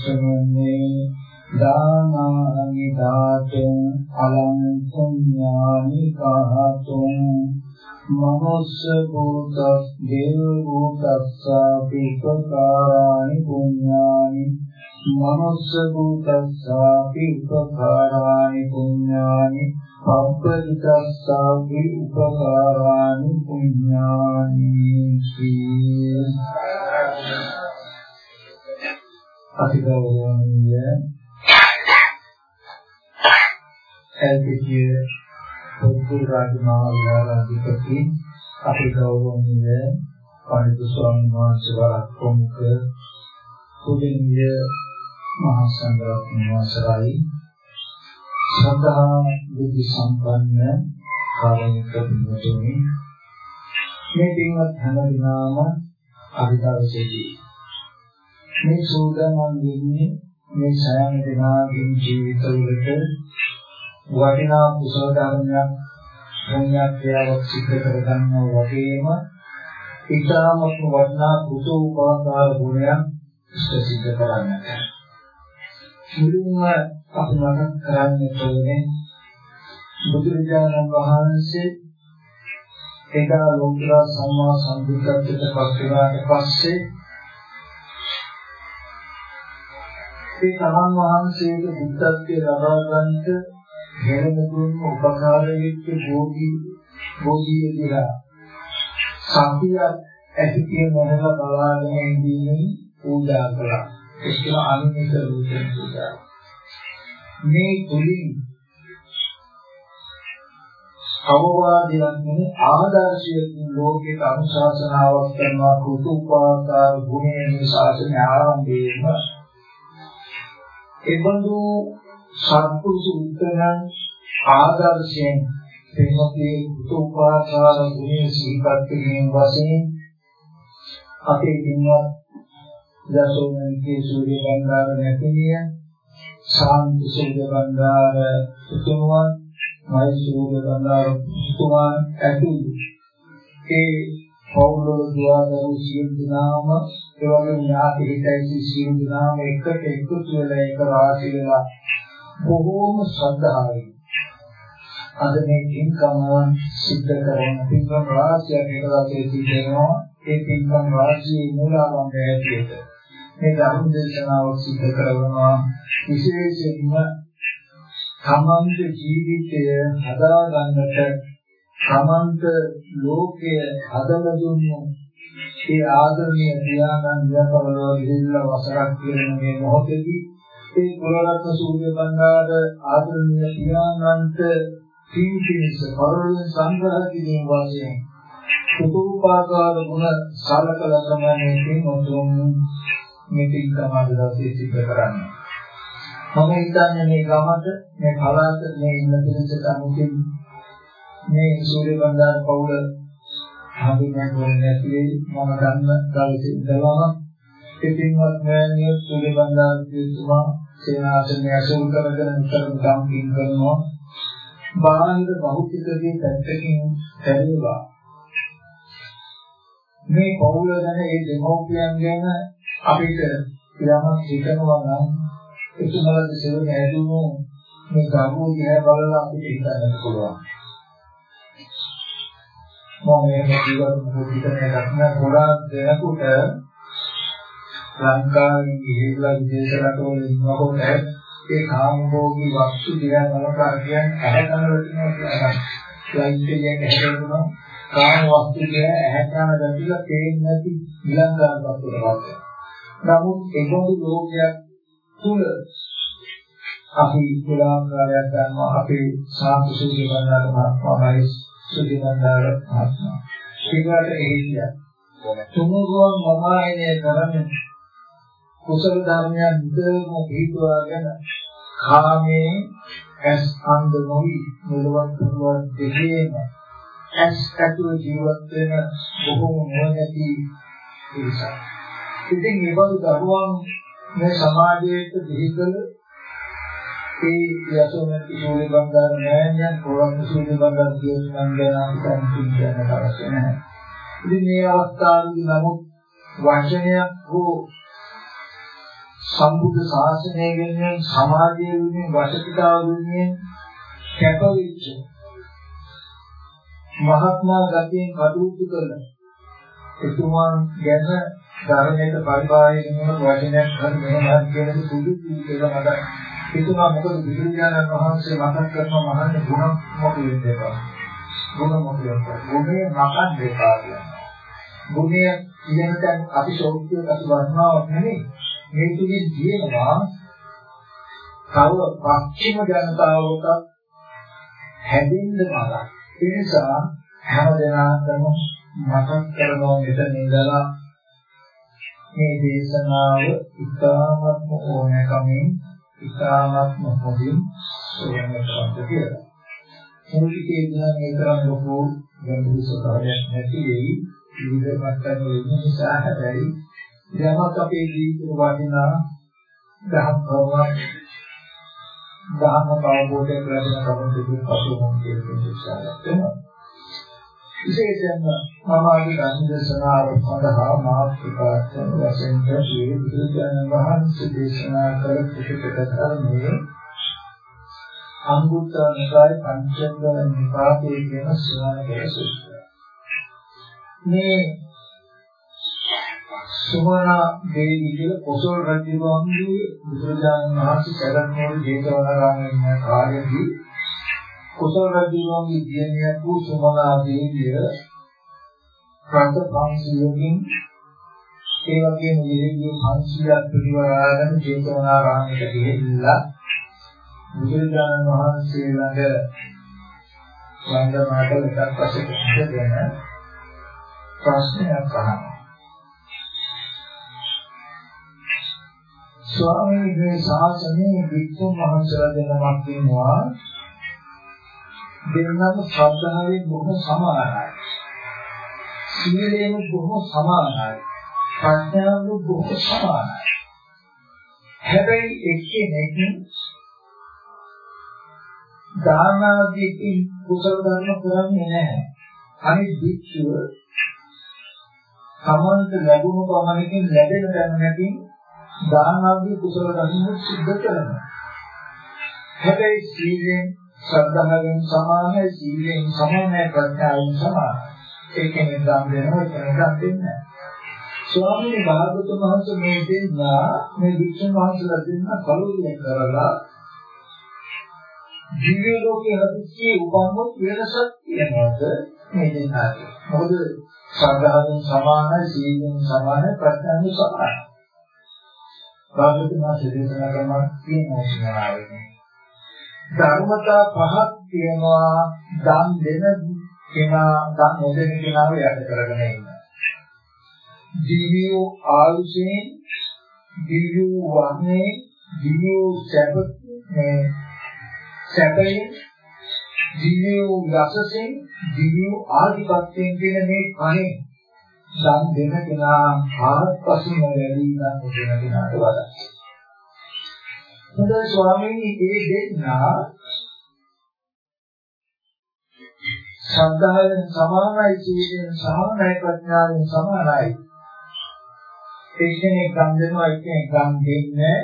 විසමනේ දානානි දාතං අලං පුඤ්ඤානි කහතුං මනුස්ස භූතස් දේව භූතස්ස පිකකාරානි පුඤ්ඤානි. මනුස්ස භූතස්ස පිකකාරානි පුඤ්ඤානි. පබ්බදිකස්සාවි උපකාරානි පුඤ්ඤානි. අතිගෞරවනීය එල්පිටිය පොත්තුල් රාජමාවිහාරාධිපති අතිගෞරවනීය පඬිතු ස්වාමීන් වහන්සේ වරක් ප්‍රමුඛ කුලින්ය මහා සංඝරත්න වාසරයි. ශ්‍රද්ධා බුද්ධ සම්පන්න කාර්මික පින්වතුනි මේ පින්වත් හැම දිනම අභිදවසේදී මේ සූදානම් වෙන්නේ මේ සෑම දිනාගේ ජීවිතවලට වටිනා කුසල ධර්මයක් පුණ්‍යක්‍රියාවක් සිද්ධ කරගන්නා වගේම ඊටාමත් වටිනා කුසල උපකාර ගුණයක් ඉෂ්ට සිද්ධ කරන්නට. මුලින්ම අපි මතක් කරන්න ඕනේ බුදුරජාණන් වහන්සේ එදා ලෝකර සම්මා සම්බුද්ධත්වයට පත් වුණාට පස්සේ ඒ තමන් වහන්සේට බුද්ධත්වයේ ලබා ගන්නට හෙළන දුන්න උපකාරයෙක් භෝගී භෝගී දිලා සම්පිය ඇහිතිය මොනල බලාගෙන ඉඳීමේ පූජා කළා. ඒක අනිමිත රූපෙන් පූජා මේ තුලින් අවවාදයක් නෙමෙයි ආදර්ශයකින් ලෝකෙට අනුශාසනාවක් කරනවා කුතුපාකාර ගුණයෙන් ශාසනය ආරම්භයේම එබඳු සත්පුරුෂ උත්තරයන් ආදර්ශයෙන් ප්‍රේමකේ කුතුපාකාර ගුණය සිහිපත් කිරීම වශයෙන් අපේ දිනවත් දසෝමනිකේ සූර්ය බංගාර නැතිනිය ශාන්ති සූර්ය බංගාර උතුමන් මෛසූර්ය බංගාර උතුමන් ඇතුළු. ඒ පෞලෝ දුවදරු සියලු දෙනාම ඒ වගේම ඥාති හිතයි සියලු දෙනාම එකට එකතු වෙලා එක රාශි වෙලා බොහෝම ශ්‍රද්ධාවෙන් අද මේ කින්කම සිද්ධ කරන පින්කම් රාශියක් එකලාගේ සිද්ධ ඒ පින්කම් රාශියේ මූලාරම්භය ඇටියෙද මේ ධර්ම දේශනාව සිද්ධ කරනවා. විශේෂයෙන්ම තමන්ගේ ජීවිතය හදා ගන්නට තමන්ට ලෝකය හදලා දුන්නු ඒ ආදරණීය ධ්‍යානන් ව්‍යාපවල ගිහිල්ලා වසරක් කියන මේ මොහොතේදී ඒ කුලරත්න සූර්ය බංගාර ආදරණීය ධ්‍යානන්ට සීතිනිස පරලෙන් සංග්‍රහ කිරීම වශයෙන් සුපෝපාකාර ගුණ සාලකල සමානයේ තින් මෙතින් තමයි දවසේ සිද්ධ කරන්නේ. මම හිතන්නේ මේ ගමට මේ පළාත මේ ඉන්න පිළිසට අනුකින් මේ සූර්ය බණ්ඩාර පවුල හඳුන්වන්න ඕනේ නැති වෙයි මම ගන්න දවසේ ඉඳලාම ඉතින්වත් මෑණියෝ සූර්ය බණ්ඩාර කියතුමා සේනාසනය අසුල් කරගෙන නිතරම ගම්කින් කරනවා බාහිර භෞතිකයේ පැත්තකින් හැරියලා මේ පවුල ගැන ඒ දෙමෝපියන් ගැන අපිට යමක් හිතනවා නම් එතුමලට සෙවණ ඇදුණු මේ ගමෝ දිහා බලලා අපිට හිතන්න පුළුවන්. මම මේ ජීවත් මුදිතන දක්න ගොඩාක් දෙනකොට ලංකාවේ ගිහිල්ලා විදේශ රටවල ඉන්නකොට ඒ කාමභෝගී වස්තු දිහා බලලා කියන්නේ ඇහැ කන වටිනවා කියලා. ෆ්ලයිට් එකෙන් හැදෙනවා කාම වස්තු දිහා ඇහැ කන දැකලා පේන්නේ නැති විලංගාවක් වුණා. නමුත් ඒකෝදු ලෝකයක් තුල අපි පුලාකාරයක් ගන්නවා අපේ සාන්ති සූර්ය බණ්ඩාර මහත්මයායි සූර්ය බණ්ඩාර මහත්මයා. ඒකට එහිලා තුමුරුවන් මමායනය කරන්නේ කුසල ධර්මයන් නිතරම පිළිතුවාගෙන කාමයේ ඇස් අන්ධ නොවි මෙලොවක් පුරුවන් දෙකේම ඇස් ඇතුළු ජීවත් වෙන බොහෝ නොනැති නිසා. ඉතින් මේ බඳු දරුවන් මේ සමාජයට දෙහිකල ඒ යසෝමති සූර්ය බංගාර නෑයන් කොළඹ සූර්ය බංගාර කියන මන් ගැන අපිට කියන්න අවශ්‍ය නැහැ. ඉතින් මේ අවස්ථාවේදී නමුත් වචනයක් හෝ සම්බුද්ධ ශාසනය වෙනුවෙන් සමාජය වෙනුවෙන් වශිතාව වෙනුවෙන් කැපවෙච්ච මහත්මා ගතියෙන් කටයුතු කළ එතුමන් ගැන ධර්මයට පරිපාලනය කරන වචනයක් හරි මෙහෙම කියන සුදු කියලා මට හිතුණා මොකද බුදුරජාණන් වහන්සේ මතක් කරන මහන්නේ ගුණ මොකද දෙපා ගුණ මොකද ගුණේ මකන් දෙපා කියනවා. ගුණය කියන තැන අපි ශෝක්තිය අපි වර්ණාවක් නෙමෙයි. මේ තුලින් කියනවා තව පස්චිම ජනතාවට හැදෙන්න මඟ. ඒ නිසා හැම දෙනාටම මතක් කරනවා මෙතන ඉඳලා මේ දේශනාව ඉතාමත්ම ඕනෑකමින් ඉතාමත්ම හොඳින් සොයන්නට කියලා. මුලිකේ ඉඳන් මේ තරම් ලොකු ගැඹුරු ස්වභාවයක් නැති වෙයි. විවිධ මට්ටම් වල නිසා හැබැයි යමක් අපේ ජීවිතේ වටිනා දහම් කරුණක් දහම අවබෝධය ලැබෙන කරුණු දෙකක් පසුවම කියන විශ්වාසයක් වෙනවා. විශේෂයෙන්ම මම අද ධර්මදේශනාව සඳහා මාතෘකාවක් වශයෙන් ප්‍රශ්නේ බුදුරජාණන් වහන්සේ දේශනා කළ ත්‍රිපිටක ධර්මයේ අංගුත්තර නිකාය පංචංග නිපාතයේ කියන ශ්‍රවණ සූත්‍රය. මේ සුමනා දේවී කියලා කොසල් රජුගේ බුදුරජාණන් වහන්සේ සරණෝල් ජේතවනාරාමයේ ඉන්න කාලෙදී කොසල් රජුගේ දියණිය වූ සුමනා දේවිය රට 500කින් ඒ වගේම දෙවියෝ 500ක් පිරිවරාගෙන ජේතවනාරාමයට ගිහිල්ලා බුදුරජාණන් වහන්සේ ළඟ වන්දනාට එකක් පස්සේ දෙන ප්‍රශ්නයක් අහනවා. ස්වාමීන්ගේ ශාසනයේ වික්ෂුන් වහන්සේලා දෙනමක් වෙනවා දෙන්නම ශ්‍රද්ධාවෙන් බොහොම සමානයි. සීලයෙන් බොහොම සමානයි. ප්‍රඥාවෙන් බොහොම සමානයි. හැබැයි එක්කෙනෙක් දාන ආදීකින් කුසල ධර්ම කරන්නේ නැහැ. අනිත් වික්ෂුව සමන්ත ලැබුණු පමණකින් ලැබෙන දැනුමකින් දාන ආදී කුසල ධර්ම සිද්ධ කරනවා. හැබැයි සීලෙන් ශ්‍රද්ධාවෙන් සමානයි සීලෙන් සමානයි ප්‍රඥාවෙන් සමානයි. ඒ කියන්නේ දම් දෙනවා ඒක දම් දෙන්නේ ස්වාමීන් වහන්සේ වහන්සේ මේ දෙන්නා මේ වික්ෂුන් වහන්සේලා දෙන්නා කලෝරියක් කරලා දිව්‍ය ලෝකයේ හදිස්සියේ උපන්නොත් වෙනසක් තියෙනවද මේ දෙන්නාගේ මොකද ශ්‍රද්ධාවෙන් සමානයි සීලෙන් සමානයි ප්‍රඥාවෙන් සමානයි භාගතුන් වහන්සේ දේශනා කරනවා තියෙනවා සිනාවෙන්නේ. ධර්මතා පහක් තියෙනවා දන් දෙන කෙනා දන් නොදෙන කෙනාව යට කරගෙන ඉන්න. දිව්‍ය ආයුෂයෙන් දිව්‍ය වර්ණේ දිව්‍ය සැපේ සැපයෙන් දිව්‍ය යසසෙන් දිව්‍ය ආධිපත්‍යයෙන් කියන මේ කණේ දන් දෙන කෙනා ආත්පසුම වැඩි නම් දෙන කෙනාට වඩා. හොඳයි ස්වාමීනි මේ දෙන්නා ශ්‍රද්ධාවෙන් සමානයි සීලෙන් සමානයි ප්‍රඥාවෙන් සමානයි. එක්කෙනෙක් ගම් දෙනවා එක්කෙනෙක් ගම් දෙන්නේ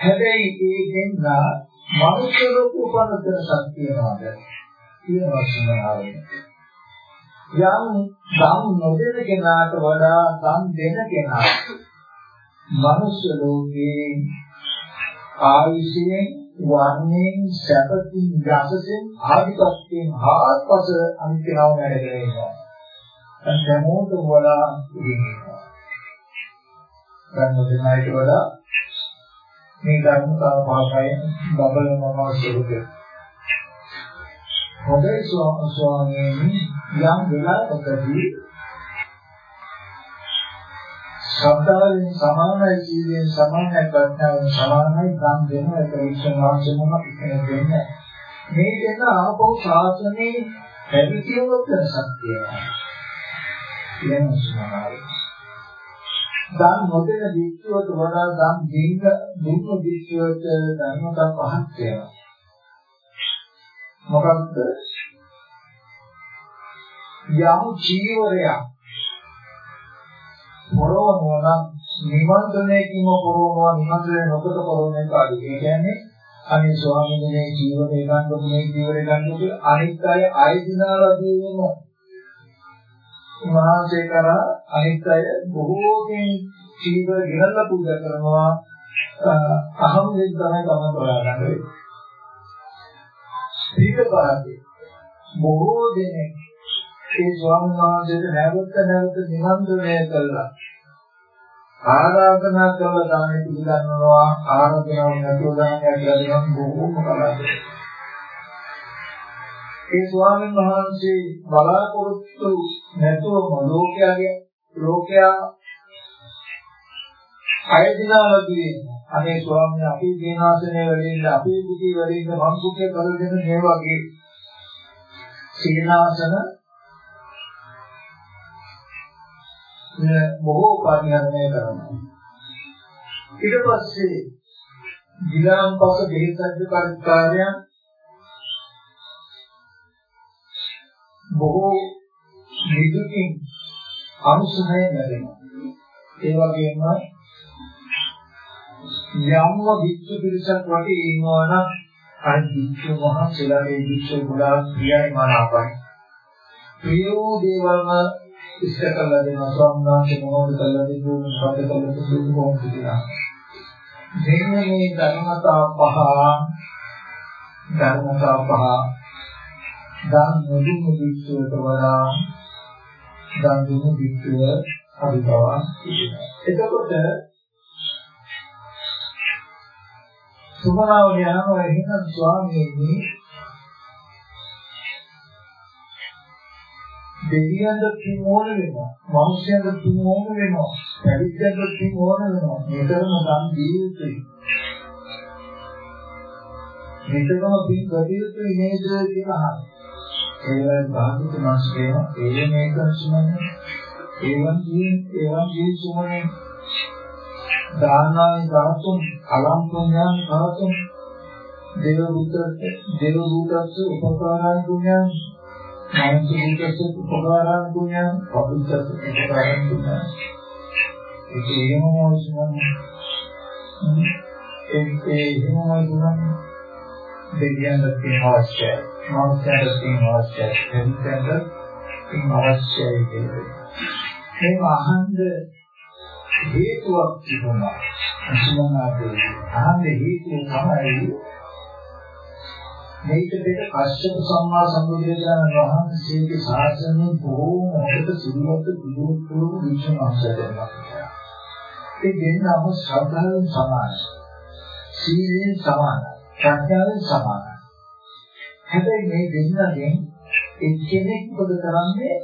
හැබැයි ඒ දෙන්නා මනුෂ්‍ය රූප උපන්නතර ශක්තියනවාද කියනවා සමානයි. යම් දම් නොදෙන කෙනාට වඩා දම් දෙන කෙනා මනුෂ්‍ය ලෝකේ ආයුෂයෙන් වර්ණයෙන් සැපකින් යසසෙන් ආධිපත්‍යයෙන් ආත්පස අන්තිමව වැඩගෙන ඉන්නවා. සම්මෝත වඩා ඉන්නවා. දැන් මොකදයිට වඩා මේ ධර්මතාව පහසයි බබලනම ස්වරූපය. හොඳයි ස්වාමීනි යම් වෙලාවකදී ශ්‍රද්ධාවෙන් සමානයි ජීවයෙන් සමානයි ප්‍රඥාවෙන් සමානයි නම් වෙන එක විශ්වාසයෙන්ම ඉගෙන දෙන්නේ. මේ දෙක ආපහු ශාසනයේ පැවිදිවොත් සත්‍යය. කියන සමානයි. දන් නොදෙන විශ්වයට වඩා දන් දෙන්න දුන්න විශ්වයට ධර්මතා පහක් වෙනවා. මොකක්ද? යම් ජීවරයක් පොරවනවා නම් නිමන්ත්‍රණයකින්ම පොරවනවා නිමන්ත්‍රණය නොකොට පොරවන එක අඩු. ඒ කියන්නේ අනේ ස්වාමීන් වහන්සේ ජීවිතේ ගන්නකොට මේ ජීවිතේ ගන්නකොට අනිත් අය ආයදිනාලා දීවම මහාසේ කරා අනිත් අය බොහෝ දෙනෙක් ජීව ගිරලා පූජා කරනවා අහම් දෙයක් තමයි ගමන් කරන්නේ. ඊට පස්සේ බොහෝ දෙනෙක් ඒ ස්වාමීන් වහන්සේට නැවත නැවත නිමන්ත්‍රණය කළා. ආරාධනා කළා දානෙ පිළිගන්නවා ආරාධනාවක් නැතුව දානයක් ලැබෙනවා බොහෝම කලාතුරකින්. ඒ ස්වාමීන් වහන්සේ බලාපොරොත්තු නැතුවම ලෝකයාගේ ලෝකයා අයදිනාලදී අනේ ස්වාමීන් අපේ දේනාසනේ වැඩින්න අපේ කුටි වැඩින්න මං කුටි කරගෙන මේ වගේ සීනාසන බොහෝ පරිහරණය කරනවා. ඊට පස්සේ විලාම්පස දෙහිසජ්ජ පරිත්‍යාගයන් බොහෝ විදුකින් අනුසහය ලැබෙනවා. ඒ වගේම යම්ව විච්ඡ පිරිසක් වගේ ඉන්නවා නම් අර විච්ඡ මහන්සලාගේ විච්ඡ ගුණා ප්‍රියයි මනාපයි. ප්‍රියෝ දේවල්ම ඉස්ස කළා දෙනවා ස්වාමීන් මොනවද කළා දෙන්නේ මොකද කළා දෙන්නේ කොහොමද කියලා. මෙන්න මේ ධර්මතා පහ ධර්මතා පහ දන් නොදුන්නු විශ්වයට වඩා දන් දුන්නු විශ්වය අභිභවා එතකොට සුමනාව යනවා එහෙනම් ස්වාමීනි දෙවියන්ට පින් ඕන වෙනවා මනුෂ්‍යයන්ට පින් ඕන වෙනවා පැවිද්දන්ට පින් ඕන වෙනවා. මෙතරම දන් දී යුතුයි මෙතරම පින් වැඩි යුතුයි නේද කියලා අහනවා ඒවයි භාගිත මාස් කියන ඒ මේක සුමන්නේ ඒවන් ජී ඒවන් ජී සුමන්නේ දානායි ධාතුන් අලම්පුඤ්ඤාන් ධාතුන්. දේව බුද්ධත් දේව බුද්ධත් උපකාරාන් පුඤ්ඤාන් මානසික බුද්ධත් උපකාරාන් පුඤ්ඤාන් පබුද්ධත් උපකාරාන් පුඤ්ඤාන් ඒක එහෙමම සුමන්නේ ඒ ඒ එහෙමම සුමන්නේ දෙවියන්ට තියෙන අවශ්‍යයි මනුස්සයන්ට තියෙන අවශ්‍යයි දෙවියන්ට තියෙන අවශ්‍යයි කියන්නේ මේ අහන්න හේතුවක් තිබුණා අසුමනාදී අහන්න හේතුව තමයි මේක දෙක කශ්‍යප සම්මා සම්බුදුරජාණන් වහන්සේගේ ශාසනය බොහෝම හොඳට සිදුවත් පිළිතුරු විශ්වාස කරනවා ඒ දෙන්නම ශ්‍රද්ධාවෙන් සමානයි සීලෙන් සමානයි ප්‍රඥාවෙන් සමානයි. හැබැයි මේ දෙන්නගෙන් එක්කෙනෙක් මොකද කරන්නේ?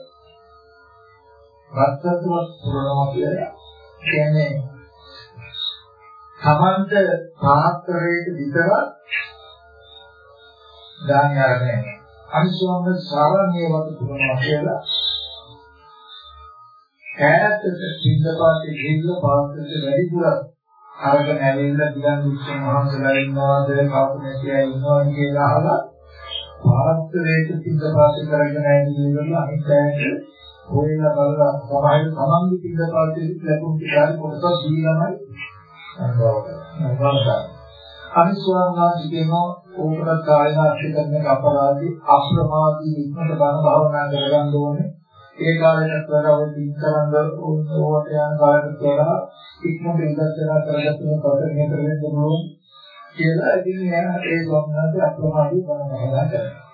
වත්තතුවක් පුරනවා කියලා කියන්නේ තමන්ට පාත්‍රයට විතරක් දාන අරගෙන අනිසෝම සාරණීය වත් පුරනවා කියලා ඈතට සිද්ධපාතේ ගිහිල්ලා පාත්‍රයට වැඩිපුර අරගෙන ඇවිල්ලා දිගන් විශ්ව මහන්සලා ඉන්නවාද කවුරුනැතියා ඉන්නවද කියලා අහලා පාත්‍රයට පිටපාත කරගෙන ඇවිල්ලා අනිත් ඇයට හොයලා බලලා සමහර තමන්ගේ පිටපාතේ ලැබුම් පිටාරි කොටස දීලාමයි අනුභව කරනවා. අනිස්වාංගාදී කියනවා ඕකට කායනාශය කරන අපරාධී අප්‍රමාදී ඉක්මනට බණ භාවනා කරගන්න ඕනේ. ඒ කාලේට වඩා ඔය ඉස්සරංග ඕවට යන කාලයට වඩා ඉක්මනට ඉඳලා කරගන්න පතරිය කරගෙන දුන්නොත් කියලා ඉතින් එයා ඒ ස්වාමීන් අප්‍රමාදී බණ භාවනා කරනවා.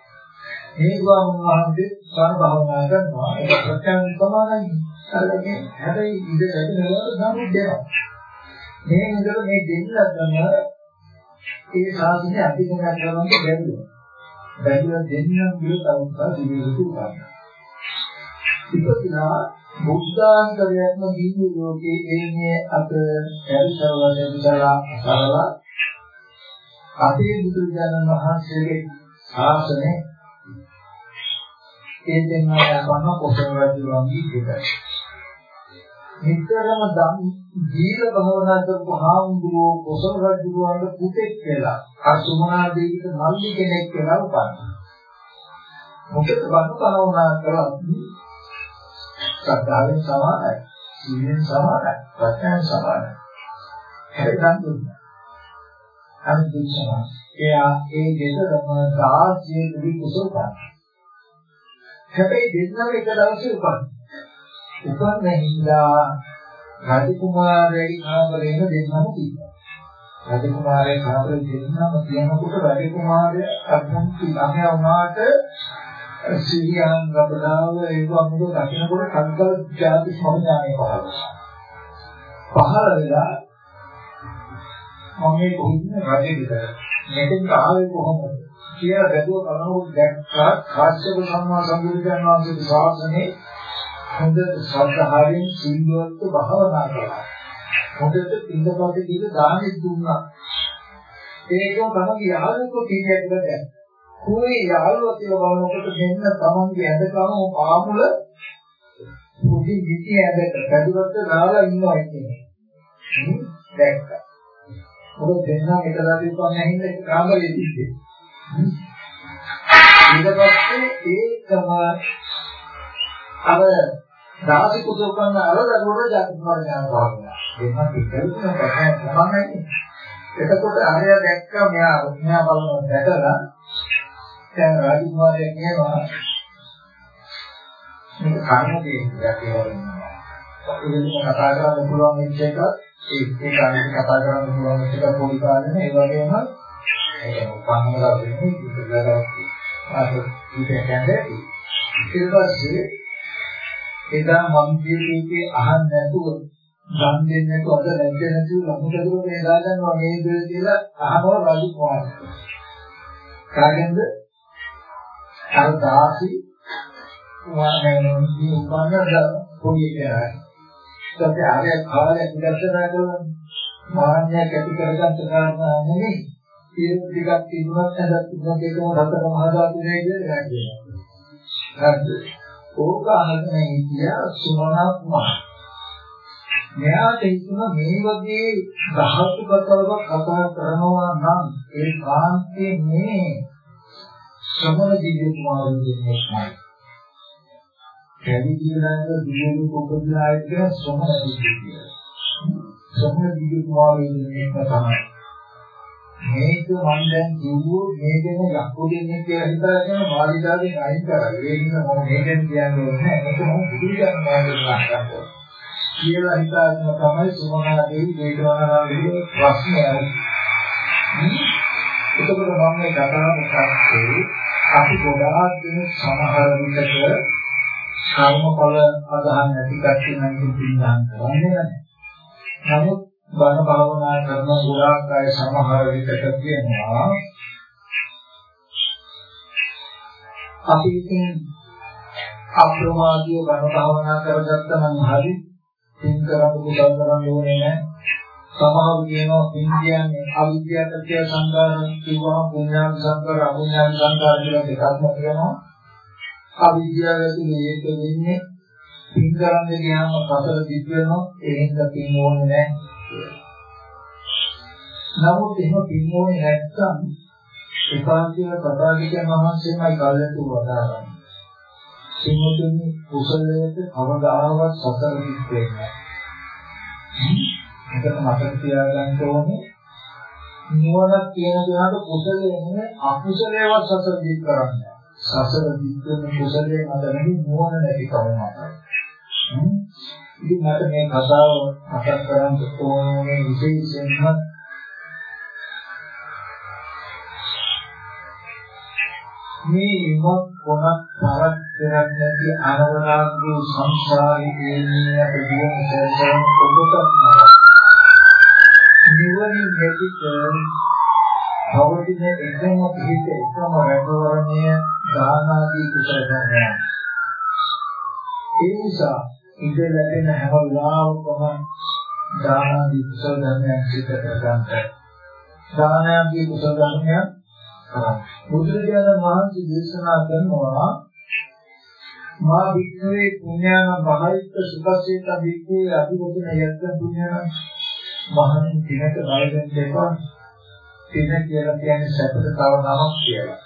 මේ ස්වාමීන් වහන්සේ සාර භාවනා කරනවා ඒක ප්‍රත්‍යක්ෂ සමානයි. අරගෙන හැබැයි ඉඳ ලැබෙනවා නම් දෙනවා. මේ ඉඳලා මේ දෙන්නත් තමයි ඒ ශාසනය අධිකරණය කරන්න බැරිද? බැරිලා දෙන්නම් විල තවුසා දිවිලතු ගන්න. ඉතින් බුද්ධාන්තරයක්ම දිව්‍ය ලෝකයේ එන්නේ අත පරිසරවලදී දලා අසරලා අපේ බුදුරජාණන් වහන්සේගේ ශාසනය ඒ දෙන්නා යන කොසල් රජුන්ගේ දෙකයි. නිතරම දම් ජීව භවනා කරපු හාමුදුරුවෝ කොසල් රජුන්ගේ පුතෙක් කියලා අර සුමනා දේවිට මල්ලි කෙනෙක් කියලා උපන්නා. මොකද බණ භාවනා කරද්දී සත්‍යාවෙන් සමානයි. සීලෙන් සමානයි. ප්‍රඥාවෙන් සමානයි. හැබැයි දුන්නා. අනිත් සමාන. එයා ඒ දෙකම 16 කුඩි කුසල ගන්න. හැබැයි දෙන්නම එක දවසේ උපන්. උපන් නැහිලා රජකුමාරයාගේ කාමරේම දෙන්නම තිබ්බා. රජකුමාරයා කාමරේ දෙන්නම තියනකොට රජකුමාරයා අත්‍යන්ත ළමයා වුණාට සිරියන් ගබඩාව ඒක අමුතු දකින්නකොට සංකල්ප ජාති සමුදාය පහළ පහළ වෙලා මම මේ කොහොමද රජේ විතර මෙතෙන් ආවේ කොහොමද කියලා බැලුව බලනකොට දැක්කා කාශ්‍යප සම්මා සම්බුද්ධයන් වහන්සේගේ ශාසනයේ හොඳ ශ්‍රද්ධාවෙන් සීලවත් භාවනා කළා හොඳට පින්දපාත දීලා දානෙත් දුන්නා ඒකම තමයි යාළුවෝ කීයක් දැක්කා කුවේ යාළුවා කියලා බලනකොට දෙන්න තමන්ගේ ඇඳකම පාමුල පුදි විටි ඇඳට පැදුරට දාලා ඉන්නවා කියන්නේ. දැක්කා. මොකද දෙන්නා එක දාලා ඉපන් නැහින්ද කාමරේ තිබ්බේ. ඊට පස්සේ ඒකම අර දාසි කුසල කරන අර දරුවට ජාතිමාර ඥාන භාවනා. දෙන්නා පිටුන ප්‍රශ්න තමයි. එතකොට අරයා දැක්කා මෙයා මෙයා බලනවා දැකලා දැන් රාජකුමාරයා කියනවා මේක කර්ම දෙයක් කියලා වෙනවා. ඒක කතා කරන්න පුළුවන් වෙච්ච එක ඒ ඒ කාණේ කතා කරන්න පුළුවන් වෙච්ච එක පොඩි කාලේ ඒ වගේම ඒක උපන්නලා වෙන්නේ ඉතිරිලා ආස ඊට කියන්නේ ඊට පස්සේ එදා මම ජීවිතේ අහන්න නැතුව ගම් දෙන්නේ නැතුව අද නැද්ද නැතුව ලමුදරුව මේ දාගන්නවා නේද කියලා අහනවා රජු කුමාරයා. කාගෙන්ද අර දාසි වන්නේ උපන්නද පොඩි කරා. ඒත් ආරය කාලයක් විදර්ශනා කරනවා. මාන්නයක් ඇති කරගන්න කාරණා නෙමෙයි. ඒ ටිකක් තිබුණත් හදත් තිබුණත් ඒකම රතන මහා ධාතු නේ කියලා කියනවා. හරිද? ඕක අහගෙන හිටියා සුමනාත් මහ. මෙයාට හිතුණ මේ වගේ දහතු කතාවක් කතා කරනවා නම් ඒ කාන්තේ මේ ශ්‍රමණ දිව්‍ය කුමාරයෝ දෙන්නේයි. කැවි කියනක දිව්‍ය කුපදිනා කියන ශ්‍රමණ දිව්‍ය කියලා. ශ්‍රමණ දිව්‍ය කුමාරයෝ දෙන්නේම තමයි. මේක මම දැන් කිව්වෝ මේ දෙන යක්කු දෙන්නේ කියලා හිතාගෙන මාළිගාවෙන් අයින් කරා. ඒ නිසා මම මේකෙන් කියන්නේ නැහැ. මේක මම බුදුරජාණන් වහන්සේ කරා. කියලා හිතාගෙන තමයි සුමනා දේවි වේදවනා දේවි ප්‍රශ්නය. එතකොට මම මේ කතාව කරන්නේ අපි ගොඩාක් දින සමහර විටක කර්මඵල අදහන් නැති කච්චි නම් පිළිගන්න කරන්නේ නැහැ. නමුත් බණ භාවනා කරන ගොඩාක් අය සමහර විටක කියනවා අපි ඉතින් අප්‍රමාදීව බණ භාවනා කරගත්තා නම් හරි තින් කරන්න කුසල් කරන්න ඕනේ නැහැ. සමහර කියනවා පින් කියන්නේ අවිද්‍යාවත්‍ය සංකාර කිව්වම පුඤ්ඤාන් සංකාර අපුඤ්ඤාන් සංකාර කියලා දෙකක්ම කියනවා. අවිද්‍යාව ඇතුලේ ඒක වෙන්නේ පින් කරන්න ගියාම සතර දික් වෙනවා ඒ හින්දා පින් ඕනේ නැහැ. නමුත් එහෙම පින් ඕනේ නැත්නම් ඒකාන්තීය පතාවිකයන් වහන්සේමයි කල්යතු වදාරන්නේ. සිංහතුනි කුසලයට කවදාවත් සතර දික් වෙන්නේ නැහැ. එතන මතක තියාගන්න ඕනේ නිවනක් කියන කෙනාට කුසලයේ නෙමෙයි අකුසලයේවත් සසර දික් කරන්නේ. සසර දික් වෙන කුසලයේ මත නෙමෙයි නිවන නැති කම මතයි. ඉතින් මට මේ කතාව මතක් කරන් ඕනේ විශේෂයෙන්ම මේ ඉමත් කොනක් තරක් කරක් නැති අනවරාග්ගේ සංසාරේ එන්නේ අපේ දියන සැරසම් ඔබට නිවනින් හැදිත පවතින එකම පිහිට එකම රැකවරණය දානාදී කුසල ධර්මයන්. ඒ නිසා ඉඳ ලැබෙන හැම වෙලාවකම දානාදී කුසල ධර්මයන් සිත කරගන්න. දානාදී කුසල ධර්මයන් කරා. බුදුරජාණන් වහන්සේ දේශනා කරනවා මා වික්‍රේ පුඤ්ඤාන බහිත සුඛසේත වික්‍රේ අධිවචන යත්ත පුඤ්ඤාන මහණන් දිනක බලයෙන් දෙපා දින කියලා කියන්නේ සැපට තව නමක් කියලා.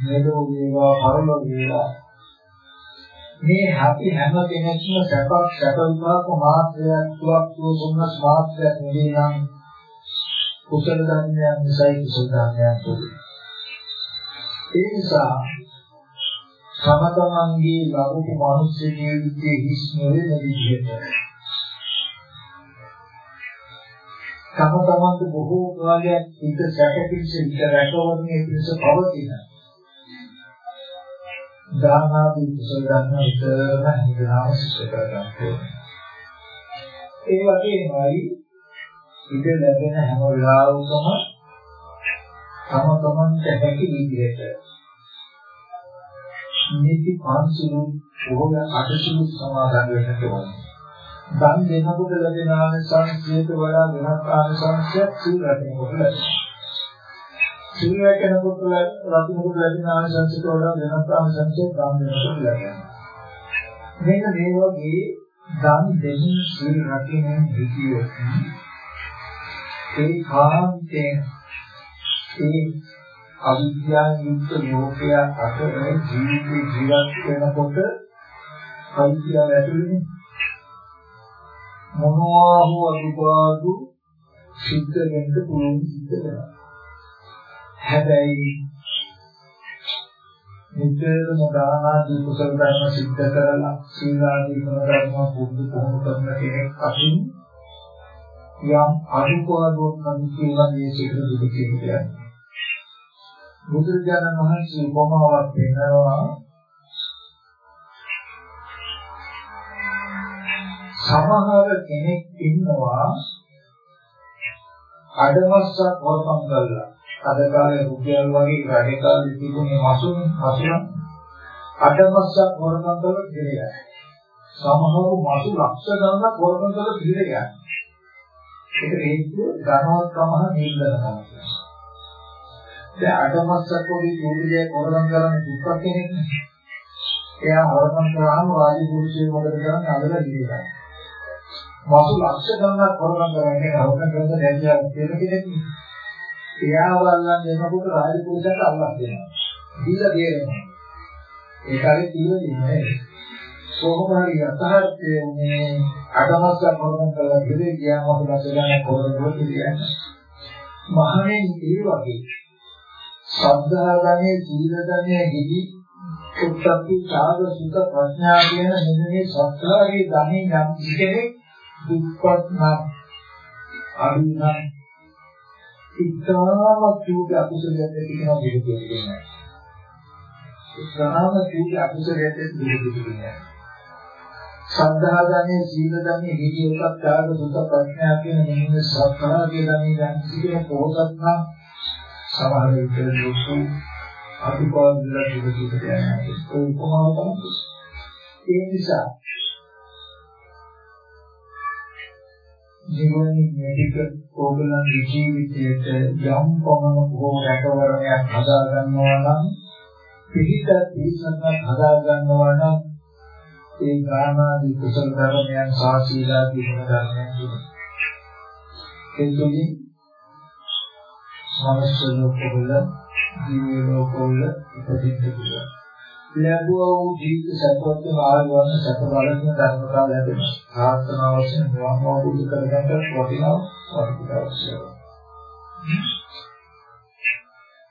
මේකෝ වේවා පරලෝ වේවා මේ අපි හැම කෙනෙක්ම සැපක් සැප විපාක මාත්‍රයක් තුවක් තුනස් මාත්‍රයක් නෙවෙයි නම් කුසල ධර්මයන් නිසායි කුසල ධර්මයන් තුනේ. ඒ නිසා තම තමන්ගේ ලබපු මානසික ජීවිතයේ හිස් නොවන විදිහට තම තමන්ට බොහෝ කාලයක් හිත සැකපිච්ච හිත රැකවරණයේ පිණිස පවතින දානාදී කුසල ධර්ම විතරම හිතනාම සිද්ධ කරගන්න ඕනේ. ඒ වගේමයි ඉඳ ලැබෙන හැම වෙලාවකම තම තමන්ට හැකි විදිහට නීති පන්සලු බොහෝම අටසුළු සමාදන් වෙන්නට ඕනේ. දන් දෙනකොට ලැබෙන ආනිසංසයට වඩා වෙනස් ආනිසංසයක් සීල රැකෙනකොට ලැබෙනවා. සීල රැකෙනකොට රකින්නකොට ලැබෙන ආනිසංසයට වඩා වෙනස් ආනිසංසයක් දන් දෙනකොට ලැබෙනවා. මෙන්න මේ වගේ දන් දෙමින් සීල රැකීමෙන් හිතියොත් ඒ කාන්තේ ඒ අවිද්‍යාව යුක්ත ලෝකය අතර ජීවිතේ ජීවත් වෙනකොට අවිද්‍යාව ඇතුළේ මොනවා හෝ අදුපාදු සිද්ධ වෙන්න පුළුවන් සිද්ධ වෙනවා. හැබැයි නිතරම දානාදී කුසල ධර්ම සිද්ධ කරලා සීලාදී කුසල ධර්ම පුරුදු පුහුණු කරන කෙනෙක් අසින් යම් අදුපාදුවක් නම් කියලා මේ සිද්ධ දුක කියන්නේ. බුදුරජාණන් වහන්සේ උපමාවක් දෙනවා සමහර කෙනෙක් ඉන්නවා අඩමස්සක් වරපම් කරලා අද කාලේ රුපියල් වගේ රටේ කාලේ තිබුණේ මසුන් මසුන් අඩමස්සක් වරපම් කරලා ඉතිරියයි සමහරු මසු ලක්ෂ ගණනක් වරපම් කරලා ඉතිරියයි ඒක හේතුව ධනවත්කම නිල්ලනවා දැන් අඩමස්සක් වගේ චූටිය වරපම් කරන්නේ දුක්ඛ කෙනෙක් නේ එයා වරපම් කරාම රාජපුරුෂයෙක් මොකද කරන්නේ? අදලා ඉතිරියයි මාසු ලක්ෂ ගණනක් වරණ කරන්නේ අවුරුද්ද ගන්න දැනියක් කියන කෙනෙක්. එයා වල්ලන් දෙනකොට රාජපුරුෂයාට අල්ලක් දෙනවා. දීලා දෙනවා. ඒකයි කියන්නේ කොහොම හරි යථාර්ථයේ මේ අඩමස්ස වරණ කරලා ඉතින් ගියාම අපි ලක්ෂ ගණනක් වරණ කියන්නේ. මහණෙනි ඒ වගේ ශ්‍රද්ධා ධනෙ, සීල ධනෙ, හිදි උත්පත්ති, ඡාග, සුඛ, ප්‍රඥා කියන මෙන්න මේ සත්‍යාවේ ධනෙ යම් කෙනෙක් දුක්පත් නම් අඩු නම් ඉතාම චූටි අකුසලයක් තියෙනවා විදිහට කියනවා. ඉතාම චූටි අකුසලයක් තියෙනවා. සද්ධා ධනෙ සීල ධනෙ හිදී එකක් ත්‍යාග සුත ප්‍රඥා කියන මෙන්න සත්‍යාගේ ධනෙ දැන් කියන පොහොසත් නම් සමහර විට ලොකු අතිපාදිලා දුක දුක යනවා. ඒ උපමාව තමයි. ඒ නිසා ජීවනයේ මේක ඕගලන්ගේ ජීවිතයට යම් පමණක හෝ රැකවරණයක් හදා ගන්නවා නම් පිළිත පිළිසන්නක් හදා ගන්නවා නම් ඒ ගානාදී කුසල ධර්මයන් සාසීලාදී ගුණ ධර්මයන් තුන. එතුලින් මනුෂ්‍ය ලෝකවල ජීව ලෝකවල ඉපදින්න පුළුවන්. ලැබුවා වූ ජීවිත සත්‍යවත් ආවවන සත්‍ය බලන ධර්මතාව ලැබෙනවා. ප්‍රාර්ථනා වශයෙන් නිවන් අවබෝධ කරගන්න වටිනා වටිනා අවශ්‍යයි.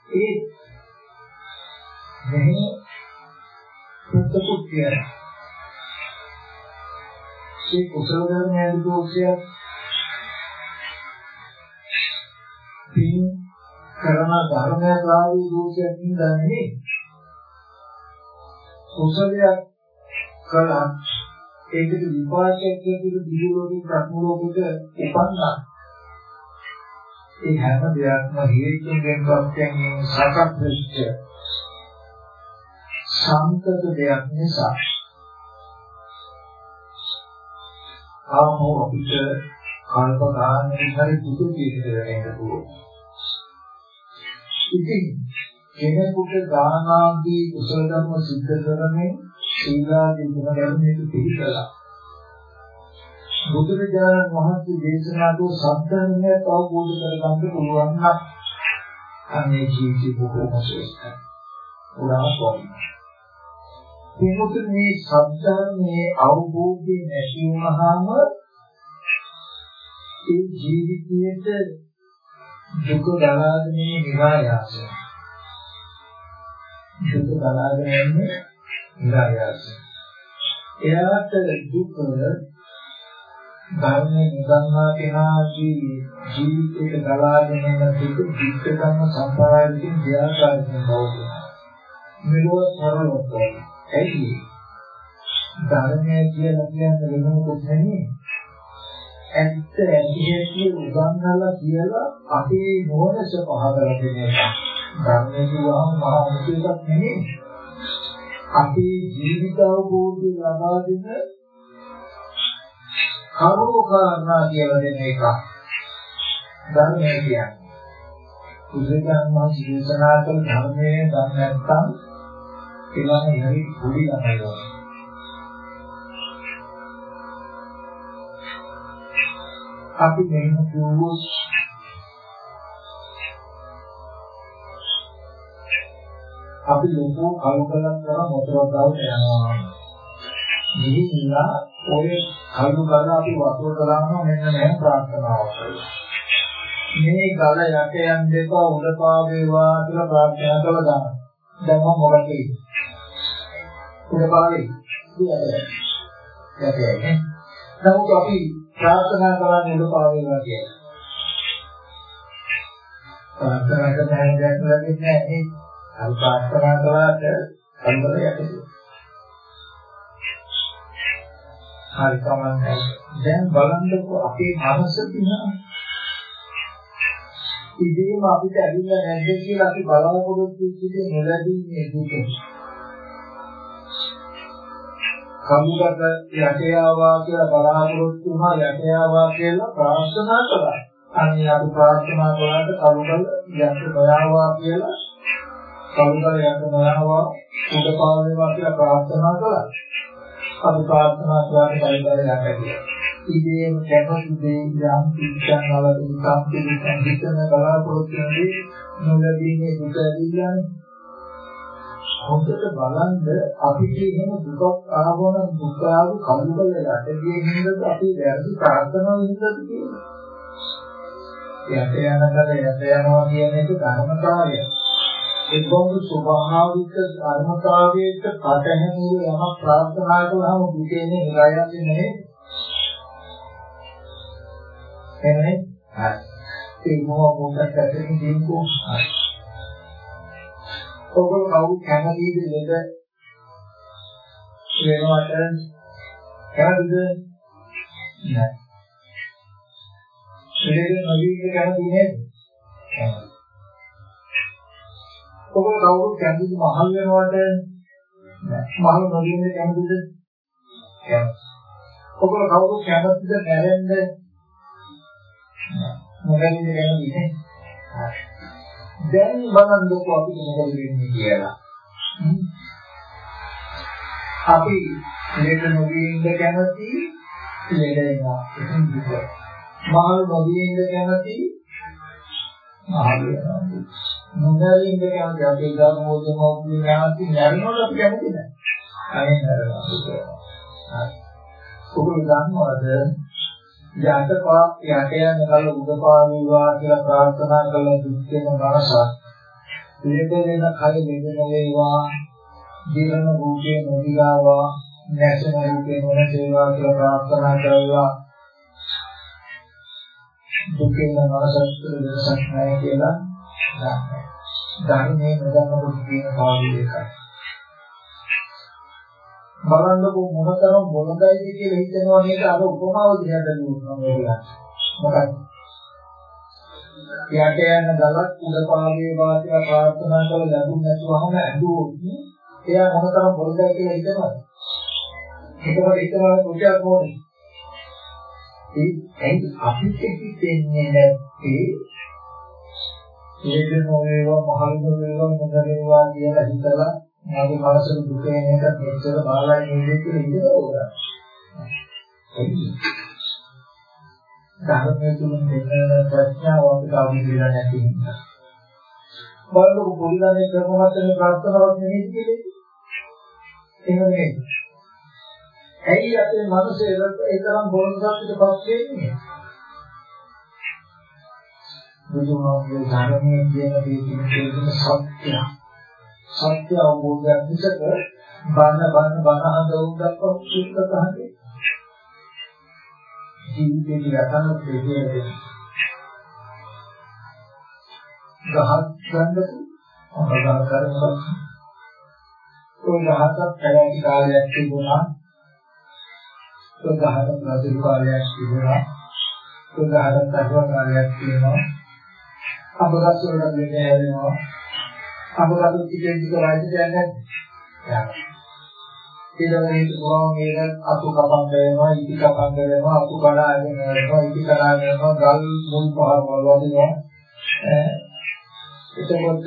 ඒ මෙහි සුත්තකුත්‍ය ඒ කුසල ධර්මයන් දෝෂය පින් කරන ධර්මයක් ආදී දෝෂයක් නින්දාන්නේ කුසලයක් කළා. ඒකට විපාකයක් කියන දිව්‍ය ලෝකේ ප්‍රඥ ලෝකෙක උපන්නා. ඒ හැම දෙයක්ම හේතුන්ගෙන් ප්‍රත්‍යයෙන් සකස් වෙච්ච සංකත දෙයක් නිසා. ආමෝ අපිට කල්ප ගානේ හරි දුක පිළිදෙන්න පුළුවන්. ඉතින් කෙනෙකුට දානාදී කුසල ධර්ම සිද්ධ කරමින් සීලාදී ගුණ ධර්මයක පිළිපදලා බුදුරජාණන් වහන්සේ දේශනා කළ සත්‍යය අවබෝධ කරගන්න පුළුවන් නම් අනේ ජීවිතේ බොහෝම ශ්‍රේෂ්ඨයි. උදාහරණයක්. මේ සත්‍යයේ අවබෝධය නැති වුනහම ඒ ජීවිතයේ දුක දරාගෙන නිරායාසය. දුක දරාගෙන යන්නේ නිරායාසය. එයාට දුක ධර්මයේ නිගන්නා කෙනාගේ ජීවිතයට ගලාගෙන යන දුක දුක් ධර්ම සම්ප්‍රදායකින් දෙආකාරයෙන් බවද මෙලොව සරලව ඇයි? ධර්මය කියලා කියන්නේ වෙන මොකද නෙමෙයි. ඇත්ත ඇහිහෙති උගන්වලා කියලා අපේ මොනස පහදලා දෙන එක. ධර්මය කියවහම මහා මුතුවක් නෙමෙයි. අපේ ජීවිත අවබෝධය ලබා දෙන කරුණු කාරණා කියලා දෙන එක. ධර්මය කියන්නේ. බුදුරජාණන් වහන්සේ දේශනා කළ ධර්මයේ දන්නේ නැත්නම් ඒවා ඉහි පුඩි ළමයි අපි මෙන්න කිව්වොත් අපි ලොකු කල්පලක් කරන මොතර ගාවට යනවා. ගිහිල්ලා ඔය කල්ප කරලා අපි වතුර දානවා මෙන්න මෙහෙම ප්‍රාර්ථනාවක් කරලා. මේ ගල යට යන් දෙපා උඩ පාවේවා කියලා ප්‍රාර්ථනා කළා දාන්න. දැන් මම මොකද කියන්නේ? උඩ පාවේ යට යන්නේ. නමුත් අපි ප්‍රාර්ථනා කරන්නේ උඩ පාවේවා කියලා. ප්‍රාර්ථනා කරන හැම දෙයක්ම ලැබෙන්නේ නැහැ. අපි ප්‍රාර්ථනා කළාට අන්තර යටදී. හරි කමන්නේ. දැන් බලන්නකෝ අපේ මනස දිහා ඉදීම අපිට ඇවිල්ලා නැද්ද කියලා අපි බලාපොරොත්තු වෙච්ච දේ නොලැබීමේ දුක. කමුකට යටේ ආවා කියලා බලාපොරොත්තු වුණා යටේ ආවා කියලා ප්‍රාර්ථනා කළා. අනේ අපි ප්‍රාර්ථනා කළාට කමුකල යට නොයාවා කියලා කමුකල යට නොයාවා උඩ පාවෙනවා කියලා ප්‍රාර්ථනා කළා. අපි ප්‍රාර්ථනා කරාට කයිබල යට කියලා. ඉදීම කැමති දේ යම් පිටයන් වලදී සම්පූර්ණ හිතන බලාපොරොත්තු වෙන්නේ නොලැබීමේ දුක ඇවිල්ලානේ. හොඳට බලන්න අපිට එහෙම දුකක් ආවම දුක ආව කල්පල යටදී හින්දාද අපි වැරදි ප්‍රාර්ථනාව හින්දාද කියන්නේ. යට යනකල යට යනවා කියන එක ධර්මතාවය. ඒ බොහොම ස්වභාවික ධර්මතාවයක පටහැනිව යමක් ප්‍රාර්ථනා කළාම දුකේ නිරායන්නේ නෙමෙයි. එන්නේ හරි ඒ මොහ මොකක්ද ඇතුලින් දින්කෝ හරි ඔගොල්ලෝ කවුරු කැමතිද ලෙඩ වෙනවට? කැමතිද? නෑ ලෙඩ නොවීම කැමති නේද? ඔගොල්ලෝ කවුරු කැමතිද මහල් වෙනවට නෑ මහල් නොවීම කැමතිද කැමති ඔගොල්ලෝ කවුරු කැමතිද මැරෙන්න මොකද කියන්නේ දැන් බලන්නකෝ අපිට මොකද වෙන්නේ කියලා. අපි ලෙඩ නොවීම කැමති ලෙඩ වෙනවා මහලු නොවීම කැමති මහලු වෙනවා. මොනරින්ද කැමති අපේ ධර්මෝදම ඔබේ ඥාති නැරනොත් අපි කැමති නැහැ. අනේ නරනවා ඔබ දන්නවද? යටපා යට යන කල උදපා වේවා කියලා ප්‍රාර්ථනා කළ දුක්ඛම මනස ලෙඩ වෙන කල ලෙඩ නොවේවා. ජීවන රූපේ නොදිලාවා නැසෙන රූපේ නොනසේවා කියලා ප්‍රාර්ථනා කළා. දුක්ඛම මනසට වෙනසක් නැහැ කියලා ධර්මයේ නොදන්නකොට තියෙන කාර්යය එකයි. බලන්නකො මොනතරම් මොනදයිද කියලා හිතනවා නේද? අර උපමාව දිහා බලනවා මොකක්ද? යට යන ගලක් උඩ පාදයේ වාසිය ප්‍රාර්ථනා කළ ලැබුණ නැතුවම ඇඬුවොත් එයා මොනතරම් බොරුදයි කියලා හිතනවද? එතකොට හිතනවා උඩක් ඕනේ. ඒ අපිට හිතෙන්නේ නැත්තේ? ඒක නොවේවා මහල් නොවේවා මොන වේවා කියලා හිතලා මගේ මනසට දුක එන එක මෙච්චර බාලයි නේද කියලා හිතනවා. ධර්මයේ තුලින් දෙන ප්‍රඥාව අපිට අවබෝධ නැති නිසා. බලන්න පොඩිදානේ කරනවත් වෙන ප්‍රාර්ථනාවක් නෙමෙයි කියන්නේ. එහෙම නෙමෙයි. ඇයි අපේ මනසේ ඒ තරම් බොළඳක් පස්සේ ඉන්නේ? බුදුහාමුදුරුවෝ ධර්මයේ කියන දේ කියන සත්‍ය. සත්‍ය අවබෝධයක් මිසක බන බන බන හඳ උද්දක්ව සුද්ධ කරන්නේ ජීවිතේ යටන දෙවියන් ගහක් ගන්නද අමගහ කරනවා. ඔය ගහක් පැලැටි කාලයක් තිබුණා. ඔය ගහක් රාජ්‍ය කාලයක් තිබුණා. ඔය ගහක් තරුව කාලයක් තියෙනවා අබරස් වලට දෙන්නේ හැදෙනවා අබරස් ටිකෙන් ටික රාජ්‍ය කියන්නේ ඊළඟට ගෝම මේක අතු කපන්න වෙනවා ඉති කපන්න වෙනවා අතු කඩාගෙන වෙනවා ඉති කඩාගෙන වෙනවා ගල් මුල් පහර වලවදිනවා එතකොට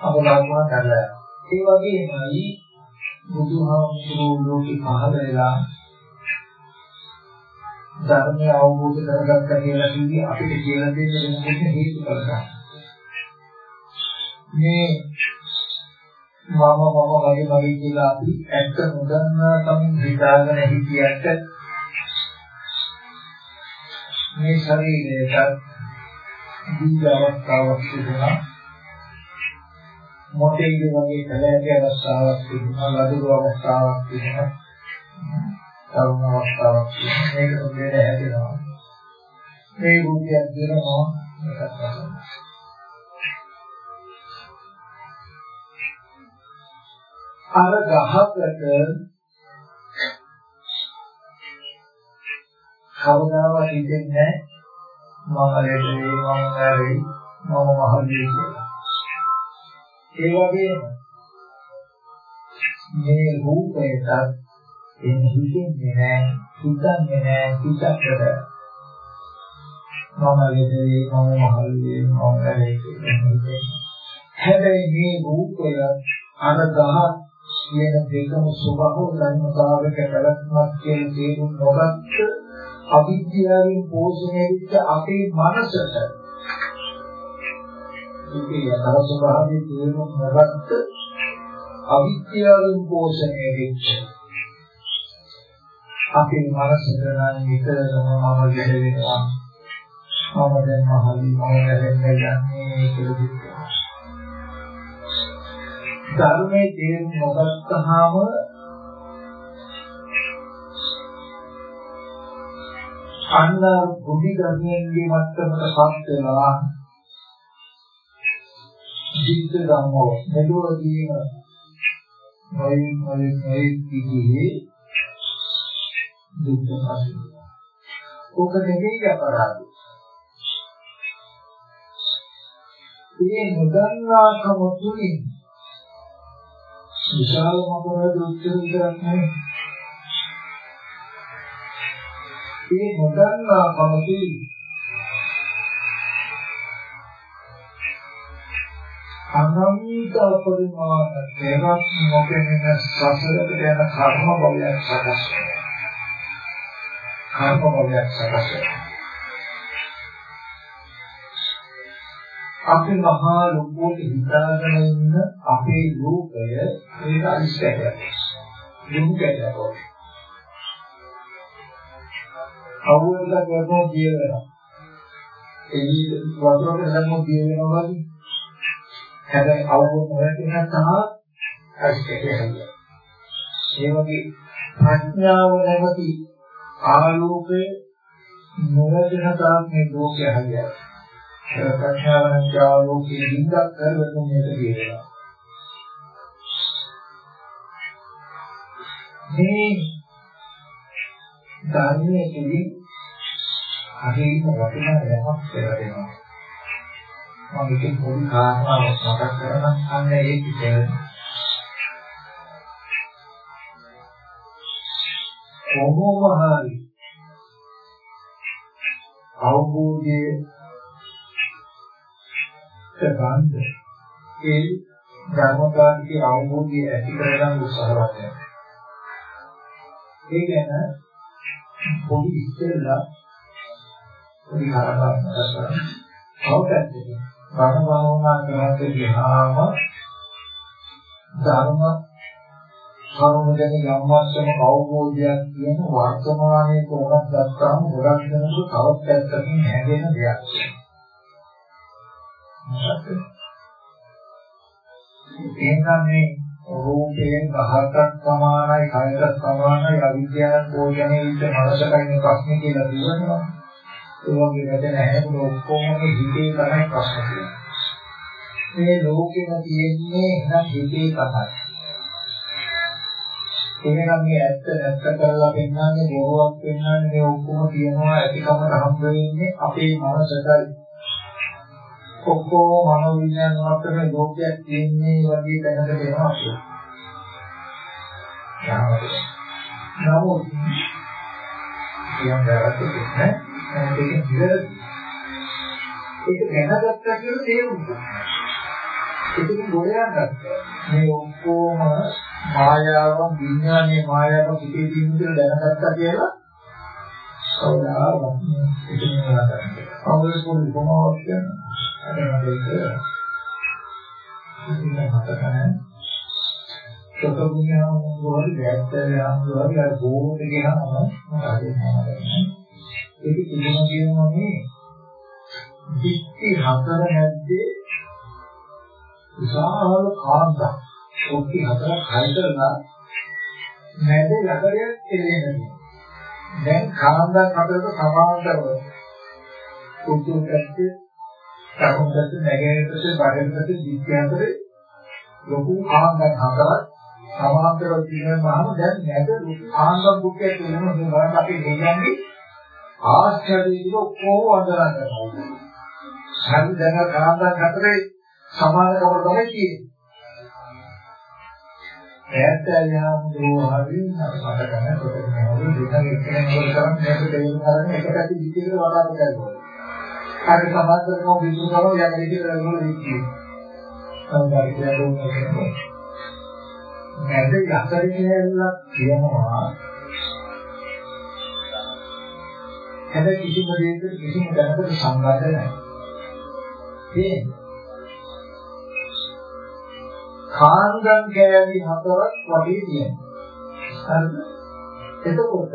අපලක්ම කරලා ඒ වගේමයි බුදුහාමුදුරුවෝ ලෝකෙ පහළ වෙලා ධර්මය අවබෝධ කරගත්ත කියලා කිව්වේ අපිට කියලා දෙන්නේ මොකද හේතු කරගන්න? මේ මම මම වගේ වගේ කියලා අපි ඇත්ත නොදන්නා කමින් හිතාගෙන හිටියට මේ ශරීරයට දීග අවස්ථාවක් තිබුණා. මොටේ වගේ කලයක අවස්ථාවක් තිබුණා ලදරු අවස්ථාවක් තිබුණා. තරුණ අවස්ථාවක් තිබුණා මේක උදේට හැදෙනවා. මේ රූපයක් දෙනවා මේකත් තමයි අර ගහකට කවදාවත් හිතෙන්නේ මම ලෙඩේ මම නැරෙයි මම මහලී කියලා. ඒ වගේම මේ රූපයට එන්නේ හිතෙන්නේ නැහැ හිතන්නේ නැහැ හිතකට මම ලෙඩේ මම මහලී මම නැරෙයි කියලා. හැබැයි මේ රූපය අර ගහක් කියන දෙකම ස්වභාව ධර්මතාවයක පැවැත්මක් කියන තේරුම් නොගත්ත අවිද්‍යාවෙන් පෝෂණය වෙච්ච අපේ මනසට ඉතින් යථා ස්වභාවයේ තේරුම් නොගත්ත අවිද්‍යාවෙන් පෝෂණය වෙච්ච අපේ මනසට නම් විතරම මම ගැලවෙනවා. මම දැන් මහලි මම ගැලෙන්නේ යන්නේ කියලා ධර්මයේ තේරුම් නොගත්තාම අන්න බුද්ධි ධර්මයේ මට්ටමට පත් වෙනවා. ජීවිත ධර්මෝ මෙලොවදීම නොයි නොයි නොයි කිදී දුක් නැති ඕක නෙවෙයි අපරාධය ඒ නොදන්නාකම තුලින් විශාල අපරාධ උත්තර විතරක් නෙවෙයි. ඒ නොදන්නා කමති අනන්ත පරිමාණ දෙයක් නොකෙනෙන සසරට යන කර්ම බලයක් සකස් වෙනවා. කර්ම බලයක් සකස් වෙනවා. අපි මහා ලොකුවට හිතාගෙන ඉන්න අපේ රූපය ඒක අනිශ්චයයක්. දුක්ඛයක් වගේ. අවුලක් වගේ දිය වෙනවා. ඒ වතුරට දැම්මොත් දිය වෙනවා වගේ. හැබැයි අවුල නැතිනම් තමයි අනිශ්චයයක් හැදෙන්නේ. ඒ වගේ ප්‍රඥාව නැමැති ආලෝකයේ නොවැදෙන තාක් මේ ලෝකය හැදෙනවා. ප්‍රඥාවන්ත ආලෝකයේ බින්දක් කරවතුන් මේක කියනවා. මේ ධර්මයේ තුලින් හරිම වටිනා යමක් කියලා දෙනවා. මම ඉතින් පොඩි කාරණාවක් මතක් කරගන්න අන්න ඒක කියන්නේ කොහොම හරි අවබෝධයේ ගන්න ඒ ධර්මතාවයේ අවබෝධය ඇති කරගන්න උත්සාහවත් වෙනවා. ඒ ගැන පොඩි ඉස්සෙල්ලා පොඩි කාරණාවක් මතක් කරගන්න. අවබෝධය බණ භාවනා කරද්දී ගියාම ධර්ම කරුණගෙන යම්වස්සම අවබෝධයක් කියන වර්තමානයේ කොහොමද ගත්තාම ගොඩක් දෙනෙකු තවත් පැත්තකින් හැදෙන දෙයක්. එහෙනම් මේ රූපයෙන් ගහකට සමානයි කයකට සමානයි අවිද්‍යාව පෝෂණය විට මනසකයින ප්‍රශ්නේ කියලා කියනවා. ඒ වගේ වැඩ නැහැ මොන ඔක්කොම හිතේ තමයි ප්‍රශ්න තියෙන්නේ. මේ ලෝකෙම තියෙන්නේ එහෙනම් හිතේ තමයි. එහෙනම් මේ ඇත්ත නැත්ත කරලා පෙන්වන්නේ බොරුවක් පෙන්වන්නේ මේ ඔක්කොම කියනවා ඇතිකම හම්බ වෙන්නේ අපේ මනසටයි. ඔක්කොම මනෝ විඥාන මාත්‍රේ ලෝකයක් තියෙන්නේ වගේ දැනට වෙනවා. නමුත් කියන්න බැරත් නේ ඒකෙන් ඉවරයි. ඒක දැනගත්තා කියලා තේරුම් ගන්න. ඒකෙන් ගොඩ යන්නත් මේ ඔක්කොම මායාව විඥානයේ මායාව පිටේ තියෙන කියලා දැනගත්තා කියලා සෝදාවක් ඒකෙන් නෑ. අවුරුදු පොඩි කොමාවක් කියනවා. අද මට ඒක ඉතින් මතක නැහැ. සතෝගියා මොනවද ගැත්තේ යම් වගේ අර බෝධි ගියාම මට හරි නෑ. ඒක තිබුණා කියනවා මේ දික්ටි හතර නැද්දේ විශාල කාන්දා ඔක්ටි හතරක් හයි කරලා නැද යකඩයක් තෙලෙන්නේ දැන් කාන්දා හතරක සමාන්තරව උතුරු පැත්තේ දකුණු පැත්තේ නැගෙනහිර පැත්තේ බටහිර පැත්තේ දික්ටි හතරේ ලොකු කාන්දා හතරක් සමාන්තරව තියෙනවාම දැන් නැද කාන්දා බුක්කේ තියෙනවා මේ බලන්න අපි දෙන්නේ ආශ්චර්යයෙන් ඔක්කොම වන්දනා කරනවා. හරි දැන් කාන්දා හතරේ සමානකම තමයි තියෙන්නේ. ඈත් යම් දෝ හරි මට ගන්න කොට නෑ දෙකම එක්කෙනෙක් වල කරන්නේ මේක දෙන්න කරන්නේ එක පැති විදිහට වඩාත් කරනවා. හරි සමාජතරකම බිඳු කරනවා යම් විදිහට කරනවා විදිහට. සමහර කියලා නැද යකඩ කියලා කියනවා හැබැයි කිසිම දෙයකට කිසිම දැනකට සංගත නැහැ. ඒ කාන්දන් කෑලි හතරක් වගේ තියෙනවා. හරිද? එතකොට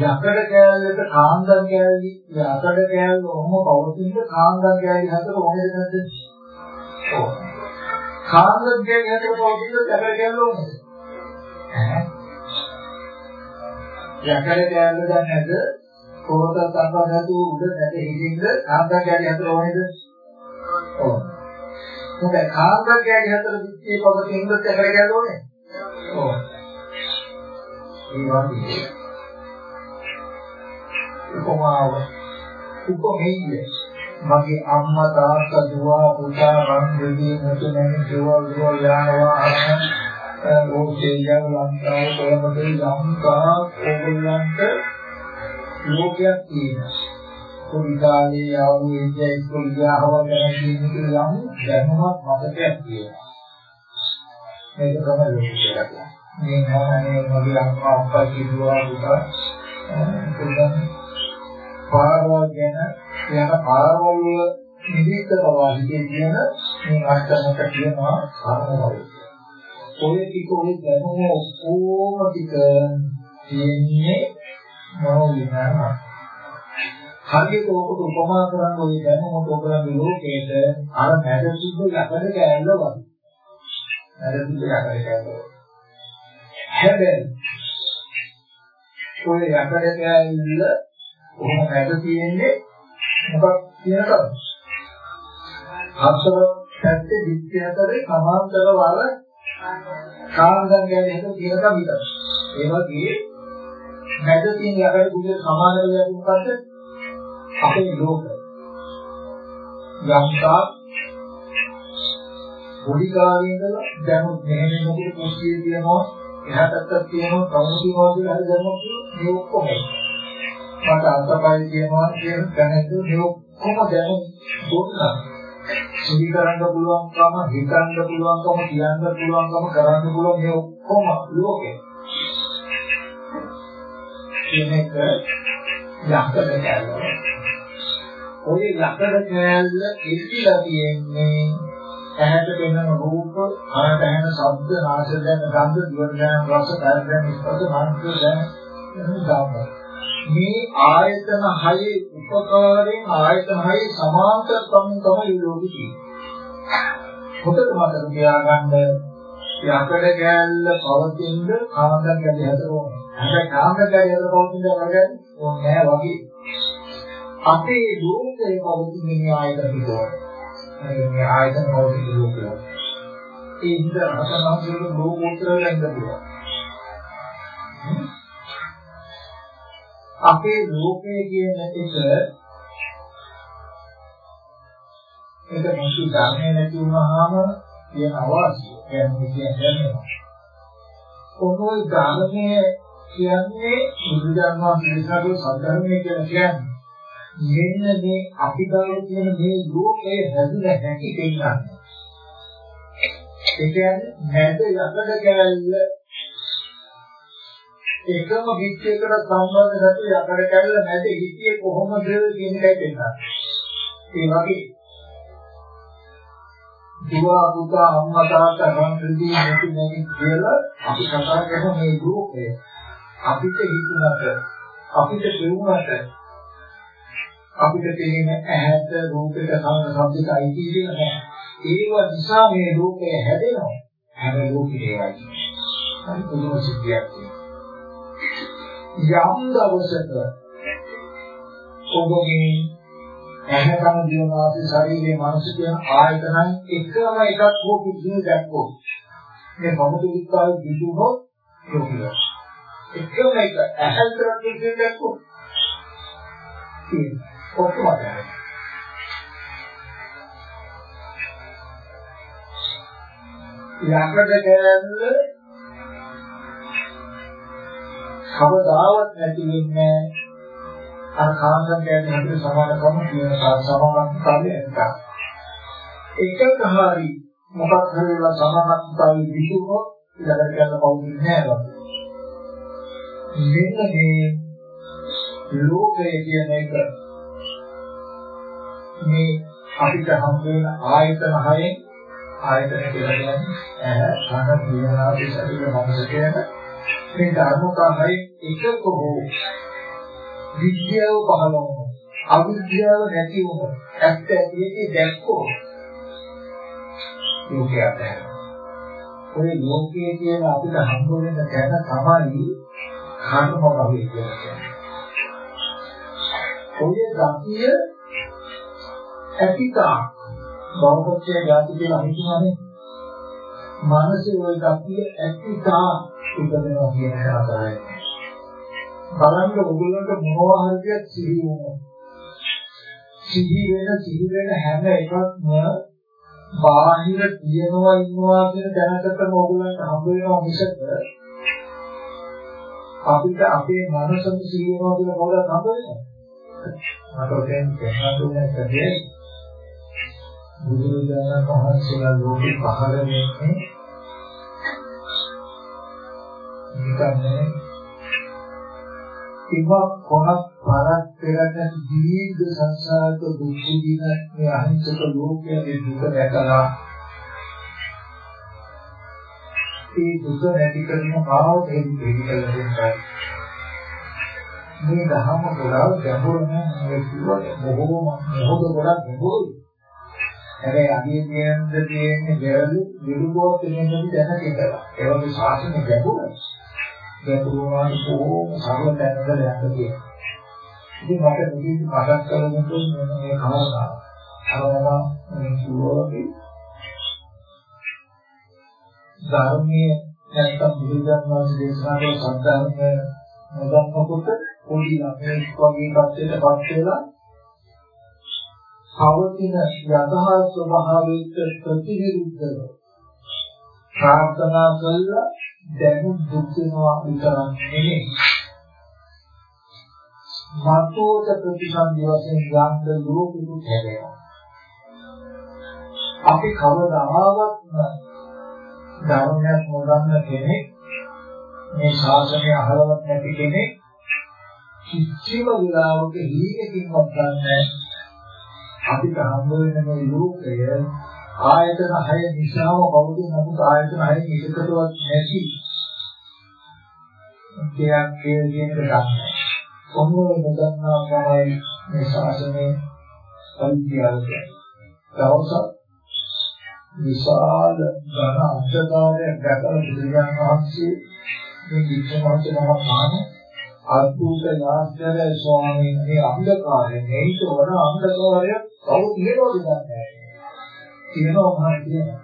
යකඩ කෑල්ලට කාන්දන් කෑලි යකඩ කෑල්ල ඔහොම පවතින කාන්දන් කෑලි හතර ඕනේද නැද්ද? ඔව්. කාන්දන් කෑලි හතර පවතින යකඩ කෑල්ල ඕනේද? ඈ යකඩ කෑල්ල දැන් නැද කොහොමද අම්බා නැතු උඩ නැද හිතින්ද කාන්දා කෑලි හතර ඕනේද ඔව් හොඳයි කාන්දා කෑලි හතර දිත්තේ පොකේ ඉන්නත් යකඩ කෑල්ල ඕනේ? ඔව්. ඒ වගේ. උපමාව. උපමෙయ్య මගේ අම්මා තාත්තා දුව පුතා රන් දෙවි මුතු නැමි දේවල් දේවල් යාන වාහන ලෝකේයන් ලංකාව කොළඹදී ලංකා ඕගොල්ලන්ට ලෝකයක් තියෙනවා. කොවිදාලේ ආවු ඉන්නේ ඉස්කෝලියාව ගැන කියන යම් දැනුමක් මතකයක් තියෙනවා. මේක තමයි ලෝකයක් කියලා. මේ නෝනේ මගේ අම්මා අප්පා කිව්වා පුතා එතන පාරවල් ගැන යන පාරවල් නිදීත ප්‍රවාහිතේ කියන මේ අර්ථනක කියනවා කර්මවල. ඔය ටික ඔය දැනුම ඔක්කොම ටික තියෙන්නේ මොනවිනාම හරියට ඔකට උපමා කරන් ඔය දැනුම ඔබලගේ ලෝකේට අර නැද සුද්ධ යකඩ කෑල්ල වගේ නැද සුද්ධ යකඩ කෑල්ල හැබැයි ඔය යකඩ කෑල්ල කොහොම නැද තියෙන්නේ? මොකක් කියනකද හතර පැත්තේ දික්ක හතරේ සමාන්තර වල කාන්දන් ගැන හිත කියනකම් විතරයි. ඒ වගේ මැද තියෙන යකඩ කුඩේ සමාන වෙලා මොකද්ද? අපේ ලෝකය. යම්තා පොඩි කාලේ ඉඳලා දැනුත් මෙහෙම මොකද කුස්සිය තියෙනවා එහාටත් තියෙනවා කවුරුද කියලා හරි දැනුත් මේ ඔක්කොම. මට අතපය තියෙනවා කියන දැනෙද්ද මේ ඔක්කොම දැනුත් දුන්නා. සිහි කරන්න පුළුවන්කම හිතන්න පුළුවන්කම කියන්න පුළුවන්කම කරන්න පුළුවන් මේ ඔක්කොම ලෝකේ. කියන එක යකඩ කැල්ල. ඔය යකඩ කැල්ල ඉතිලා තියෙන්නේ ඇහැට පෙනෙන රූප, කනට ඇහෙන ශබ්ද, නාසයට දැනෙන ගන්ධ, දිවට දැනෙන රස, කයට දැනෙන ස්පර්ශ, මනසට දැනෙන ධම්ම. මේ ආයතන හයේ උපකාරයෙන් ආයතන හයේ සමාන්තර සම්ම තමයි ලෝකෙ තියෙන්නේ. හොඳට මතක තියාගන්න යකඩ කැල්ල පවතින කාන්දන් ගැලි හතර ඕනේ. හැබැයි කාමකය යන පෞද්ගලික වර්ගයන් ඕනේ නැහැ වගේ. අපේ ලෝකයේ පෞද්ගලික මේ ආයතන පිටවල. මේ ආයතන පෞද්ගලික ලෝකය. ඒ ඉඳ රසනාසුරු ලෝකෝත්තර වෙන්න පුළුවන්. අපේ ලෝකය කියන එක ඒක මුසු ධර්මයේ නැති වුණාම කියන අවාසිය. කියන්නේ කියන්නේ ඔනෝයි ධර්මයේ කියන්නේ බුදුදහම පිළිසාරෝ සද්ධර්මයේ කියලා කියන්නේ මෙන්න මේ අපිගාව කියන මේ ලෝකයේ හැදුන හැටි දෙන්නන්නේ. ඒ කියන්නේ නැද යකඩ කැලල්ල එකම විච්ඡේදකට සම්බන්ධ නැති යකඩ කැලල්ල නැද හිතියේ කොහොමද කියන එකයි දෙන්නන්නේ. ඒ වගේ දුවා පුතා අම්මා තාත්තා රන්දිදී නැති නැති කියලා අපි කතා කරන මේ ලෝකය අපිට හිතුණට අපිට කියුණට අපිට තේරෙන ඇහැට රූපයට කන ශබ්දයට අයිති කියලා නෑ. ඒව නිසා මේ රූපය හැදෙනවා. හැම රූපේ ඒවයි. හරි පුදුම සිද්ධියක් යම් දවසක ඔබගේ ඇහැ කන දිව නාසය ශරීරයේ මනස කියන ආයතනයි එකම එකක් හෝ කිසිම දැක්කොත් මේ බමුදු විස්තාරය දිදුනොත් යෝගියෝ එකම එක ඇහැල් කරන්නේ කියන්නේ කොහොමද? ඔක්කොම යකඩ කෑල්ල කවදාවත් නැති වෙන්නේ අර කාන්දන් කෑල්ල හැටියට සමානකම කියන සමානතාවය එක්ක. එකක හරි මොකක් හරි වෙලා සමානතාවය විසුනොත් ඊළඟට කරන්න පවුන්නේ නැහැ වගේ. මෙන්න මේ ලෝකය කියන එක මේ අපිට හම් වෙන ආයතන හයෙන් ආයතන කියලා කියන්නේ ඇහැ කන දිවනාදී ශරීර මනස කියන මේ ධර්මතාවය එකක හෝ විද්‍යාව පහළ වුණා අවිද්‍යාව නැති වුණා ඇත්ත ඇති දැක්කෝ ලෝකයට ඔය ලෝකයේ කියන අපිට හම්බ වෙන තැන තමයි කර්ම භවය කියලා කියන්නේ. ඔය ගතිය ඇතිකා බෞද්ධයේ ගති කියලා හිතනවානේ. මානසික ඔය ගතිය ඇතිකා ඉපදෙනවා කියන කතාවයි. බලන්න ඔයගොල්ලන්ට මොනවා හරි සිහි වුණා. සිහි වෙන සිහි වෙන හැම එකක්ම බාහිර තියනවා ඉන්නවා කියන දැනගත්තම ඔයගොල්ලන්ට හම්බ වෙනවා මිසක අපිට අපේ මනසම සිහිනවා කියලා කවුරුත් හම්බෙන්නේ නැහැ. මට දැන් තේරුණා කදේ බුදුරජාණන් වහන්සේලා ලෝකෙ පහළ වෙන්නේ නිකන්නේ ඉවක් කොනක් පරක් පෙරට දීර්ඝ සංසාරක දුක් විඳින මේ අහිංසක ලෝකයේ දුක දැකලා ඒ දුක නැති කරන කාව දෙවි දෙවිකල දෙන්නයි. මේ ධර්ම ගොඩාක් ගැඹුරු නෑ මේ කිව්වට බොහෝම මොහොත ගොඩක් ගැඹුරුයි. හැබැයි අදින් කියන්නේ තියෙන්නේ ගැළු විරුබෝත් වෙනදී දැන කියලා. ඒ වගේ ශාසන ගැඹුරුයි. ගැඹුරු වුණාට බොහෝම සරල දැනගල යන්න තියෙනවා. ඉතින් මට මුලින් මතක් කරගන්න මේ කාරණා. අරවලා මේ කිව්වොත් ධර්මයේ නැත්නම් බුදුදහම වහන්සේ දේශනා කරන සත්‍යය නොදන්නකොට පොඩි ළමයෙක් වගේ කච්චේටපත් වෙලා පවතින යථා ස්වභාවයට ප්‍රතිවිරුද්ධව ප්‍රාර්ථනා කළා දැනුම් දුක් වෙනවා විතරක් නෙමෙයි. මතෝත ප්‍රතිසන්දි වශයෙන් යන්න ලෝකෙට හැදෙනවා. අපි කවදාවත් ධර්මයක් නොදන්න කෙනෙක් මේ ශාසනය අහලවත් නැති කෙනෙක් කිසිම වෙලාවක හීනකින්වත් ගන්නෑ අපිට හම්බ වෙන මේ ලෝකය ආයතන හය නිසාම පවතින නමුත් ආයතන හය එකකටවත් නැති දෙයක් කියන එක ගන්න. කොහොමද නොදන්නා තමයි මේ ශාසනයේ පරිත්‍යාගය. දවසක් විශාල ඝන අන්ධකාරයක් දැකලා බුදුරජාණන් වහන්සේ මේ විච්ඡමන්ත නම මාන අද්භූත යාත්‍රාවේ ස්වාමීන් මේ අන්ධකාරය මේක වඩා අන්ධකාරය කවුරු කියනවද දන්නේ කියනවා මම කියනවා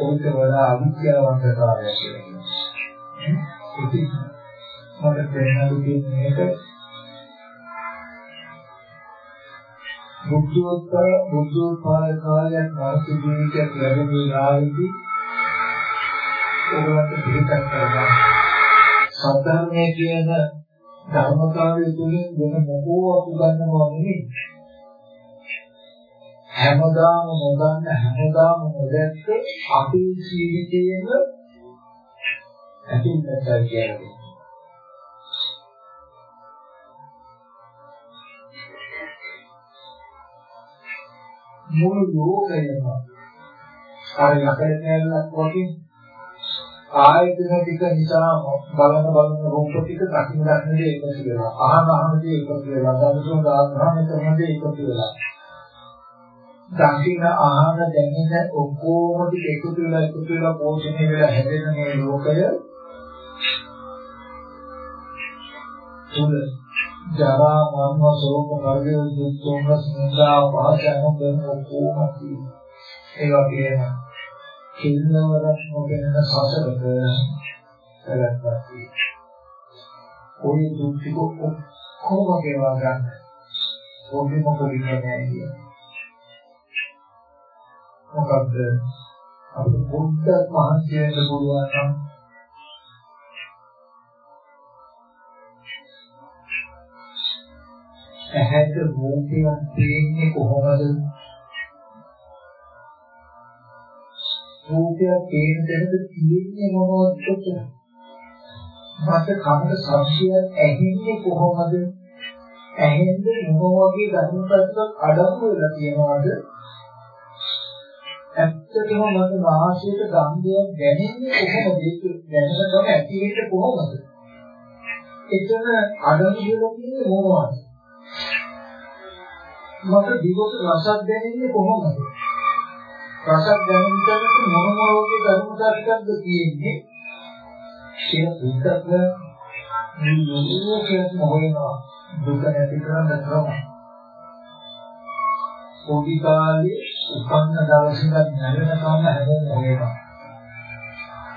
ඔබට වඩා අවිද්‍යාව අන්ධකාරය කියලා ඉතින් මට දැනගන්න තියෙන්නේ බුද්ධෝත්තර බුද්ධෝත්පාද කාලයක් මානසික ජීවිතයක් ලැබෙන වෙලාවේදී ඔයගලන්ට පිළිගත් කරගන්න. සද්ධර්මයේ කියන ධර්මතාවය තුළින් වෙන මොකෝ උගන්වනවා නෙවෙයි. හැමදාම නොදන්න හැමදාම නොදැක්ක අපේ ජීවිතයේම ඇතිවෙන්නයි කියන්නේ. මුළු ලෝකයම අර යකඩ කැලලක් වගේ ආයතන ටික නිසා බලන බලන රූප ටික දකින්න දකින්න එකතු වෙනවා. අහන අහන දේ එකතු වෙනවා. දර්ශන දාන කරන දේ එකතු වෙනවා. දකින්න අහන දැනෙන ඔක්කොම ටික එකතු වෙලා එකතු වෙලා පෝෂණය වෙලා හැදෙන මේ ලෝකය තුල ජරා මරණ ශෝක පරිදේ දුක් දුම්නස් නිന്ദා වාසයන් කරන ඔක්කොම ඒ වගේම කින්නවරක් නොගෙන සසරක කරගත්තා. කොයි දුක් ටික ඔක්කොම ගෙවා ගන්න. ඕකේ මොකද කියන්නේ? මොකද අපි බුද්ධ මහන්සිය වෙන්න පුළුවන් නම් ඇහැට රූපයක් පේන්නේ කොහොමද? රූපයක් පේන තැනද තියෙන්නේ මොනවද කොච්චර? මට කනට ශබ්දයක් ඇහෙන්නේ කොහොමද? ඇහෙන්ද මොන වගේ ධර්මතාවයක් අඩංගු වෙලා තියෙනවද? ඇත්තටම මට නාසයට ගන්ධයක් දැනෙන්නේ කොහොමද? ඒක දැනගන්න ඇති වෙන්නේ කොහොමද? එතන අඩංගු වෙලා තියෙන්නේ මොනවද? මට දිවට රසක් දැනෙන්නේ කොහොමද? රසක් දැනෙන්නට මොන මොනෝගේ ධර්මතාවයක්ද තියෙන්නේ? කියලා උත්තර මේ ලෝකයේ මොහේනවා දුක නැති කරන්න ක්‍රම. පොඩි කාලේ උපන්න දවසේ ඉඳන් නැරෙනකම් හැමෝම මොහේනවා.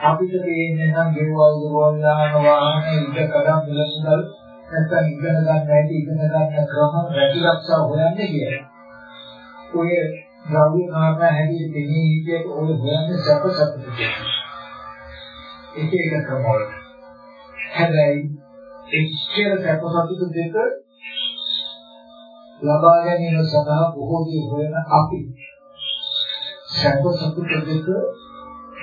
අපිට තේන්නේ නම් ගෙවල් දොරවල් යාන වාහන ඉඩ කඩම් මිලමුදල් නැත්නම් ඉගෙන ගන්න හැටි ඉගෙන ගන්න ක්‍රම රැකිරක්ෂා හොයන්නේ කියලා. ඔය ද්‍රව්‍ය කාරණා හැටියට දෙන්නේ හිටියට ඔය හොයන්නේ සැප සතුට කියලා. එක එක ක්‍රමවල. හැබැයි එච්චර සැප සතුට දෙක ලබා ගැනීම සඳහා බොහෝ දේ හොයන අපි සැප සතුට දෙක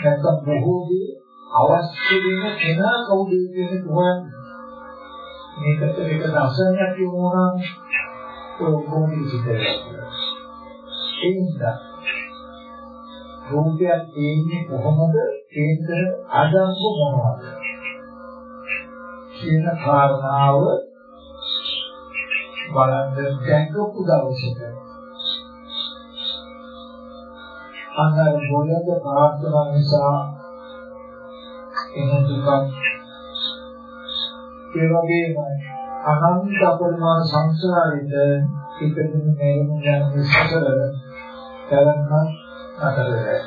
නැත්නම් බොහෝ දේ අවශ්‍ය වෙන කෙනා කවුද කියන හොයන්නේ මේකට එක දර්ශනයක් යොමු වුණාම ඔය කොහොමද සිද්ධ ඒ නිසා රූපයක් තියෙන්නේ කොහොමද? ඒක අදංගු මොනවද? කියන කාරණාව බලන්න දැක්කපු දවසක. අnder බොලද ප්‍රාර්ථනා නිසා එන දුකක් ඒ වගේම අනන්ත අපරිමාණ සංසාරෙට එකතුන මේකම යන සසර කරන්න අතරේ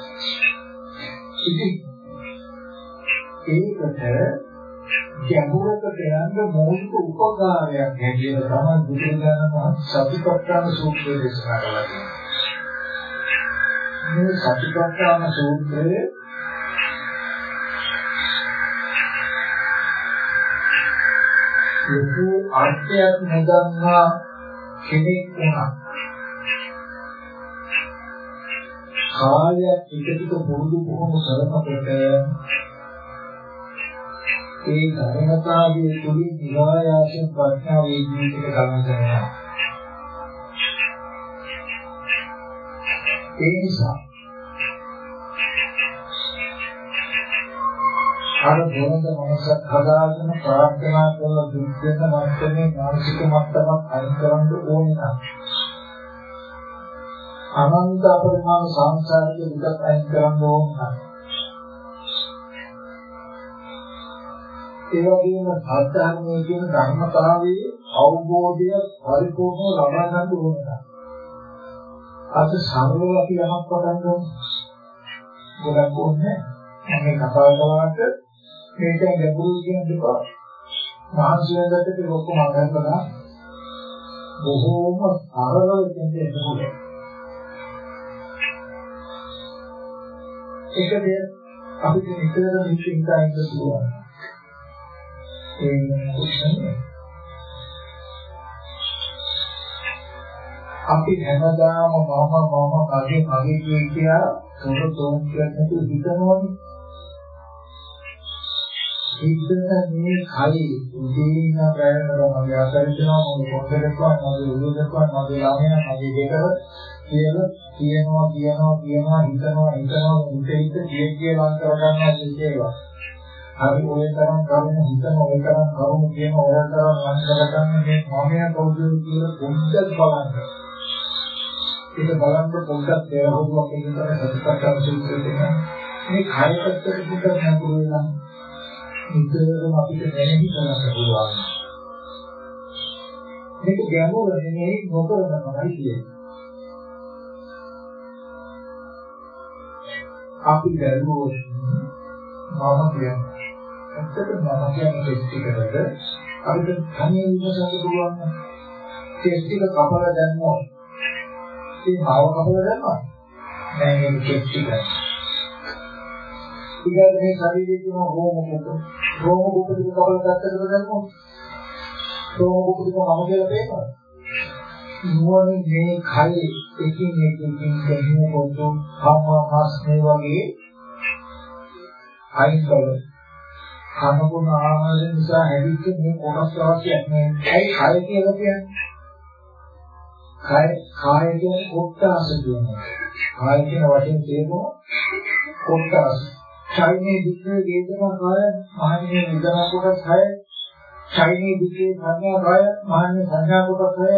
ඉතින් ඒකට ගැඹුරකට යන්න මූලික උපකාරයක් හැටියට තමයි බුදුරජාණන් වහන්සේ සතිපට්ඨාන සූත්‍රය දේශනා කළා. මේ සතිපට්ඨාන සූත්‍රයේ ලොකු අර්ථයක් නොදන්නා කෙනෙක් වුණා. කාලයක් ටික ටික පුරුදු පුහුණු කරනකොට ඒ ධර්මතාවයේ තුලින් නිරායාසයෙන් ප්‍රඥාවේ ජීවිතයට ගමන් කරනවා. ඒ නිසා අර බොරඳ මනසක් හදාගෙන ප්‍රාර්ථනා කරන දුක් වෙන මට්ටමේ මානසික මට්ටමක් අයින් කරන්න ඕනේ නම් අනන්ත අපරිමාණ සංසාරික දුක් අයින් කරන්න ඕනේ නම් ඒ වගේම සත්‍යඥයේ කියන ධර්මතාවයේ අවබෝධය පරිපූර්ණව ලබා ගන්න ඕනේ. අද සරලව අපි යමක් පටන් ගමු. ගොඩක් ඕනේ. මම කතා කළාට මේක ගැඹුරු කියන දෙක මහන්සි වෙනකොට ඔක්කොම අගන්නවා. බොහෝම සරලව කියන්නේ ඒක. ඒකද අපිට නිතර නිතර ඉඳන් පුළුවන්. අපි හැමදාම මම මම මගේ මගේ කිය කියා තොර තොම් කියන්නතු හිතනවනේ. හිතන මේ කයි උදේ ඉඳන් රැඳෙනවා මගේ ආකාරයනවා මගේ පොඩ දෙකක් මගේ උදේ දෙකක් මගේ ළමයා මගේ දෙකව කියලා කියනවා කියනවා කියනවා හිතනවා හිතනවා හිත හිත කිය කියලා ලං කරගන්නවා කියලා. හරි ඔය තරම් කරුණු හිතන ඔය තරම් කරුණු කියන ඔය තරම් මම කරගන්න මේ මමයා කවුද කියලා පොඩ්ඩක් බලන්න. ඒක බලන්න පොඩ්ඩක් තේරුම්වක් එන්න සත්‍යකම් සූත්‍රයේ මේ කායකත්තර පොඩ්ඩක් නපුරු වෙනවා. නිතරම අපිට දැනෙන්න කරන්න පුළුවන්. මේක ගැඹුරු නෙමෙයි නොකරන තමයි කියන්නේ. අපි දරුවෝ මම කියන්නේ ඇත්තටම මම කියන්නේ ටෙස්ට් එකකට අපිට තනියෙන් ඉන්නසන්න පුළුවන් ටෙස්ට් එක කපලා දැම්මොත් ඒ මාව කපලා දැම්මා නෑ මේක ටෙස්ට් එක ඊගොල්ලෝ මේ ශරීරයේ තියෙන රෝම කොට රෝම කොට ටික කපලා දැක්කද දැම්මොත් රෝම කොට ටික මම කියලා පේනවා නුවණින් මේ කය එකින් එකින් දෙහිම පොතු හම්මා මාස්නේ වගේ අයින් කරලා කනබුන ආහාර නිසා හැදිච්ච මේ කොටස් අවශ්‍යයක් නෑ. ඒයි කය කියලා කියන්නේ. කය කාය කියන්නේ කොටස කියනවා. කාය කියන වචනේ තේරුම කොටස. ඡයිනේ දික්කේ වේදනා කාය මහණේ වේදනා කොටස් කය. ඡයිනේ දික්කේ සංඥා කාය මහණේ සංඥා කොටස් කය.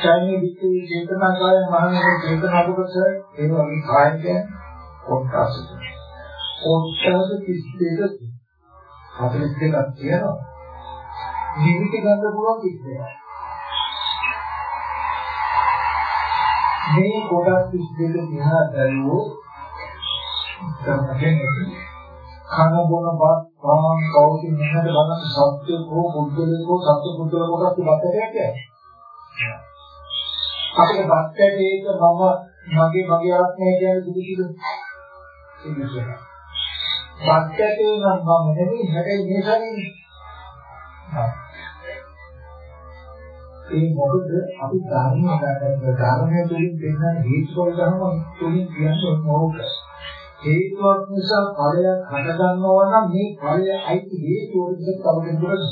ඡයිනේ දික්කේ චේතනා කාය මහණේ චේතනා කොටස් කය. ඒ වගේ කාය කියන්නේ කොටස. කොටස 32 42ක් තියෙනවා. ජීවිත ගන්න පුළුවන් කිසිදයක්. මේ කොටස් 32 දිහා බැලුවොත් තමයි කන බොන බත් පාන් කවුද මෙහෙට බලන්න සත්‍ය කෝ බුද්ධලේකෝ සත්‍ය බුද්ධල කොටස් දෙකක් කියන්නේ. අපේ බක්කේට මම මගේ මගේ ආත්මය කියන්නේ දුක කිව්වේ. ඒක සත්‍යකේ නම් මම නෙමෙයි හැබැයි මේ ශරීරය. ඒ මොකද අපි ධර්ම ගන්න ධර්මයේ තුලින් දෙන්න හේතුඵල ධර්ම තුලින් කියන්නේ මොකද? හේතුවක් නිසා ඵලයක් හට ගන්නවා නම් මේ ඵලය අයිති හේතුව විදිහට කවුරුද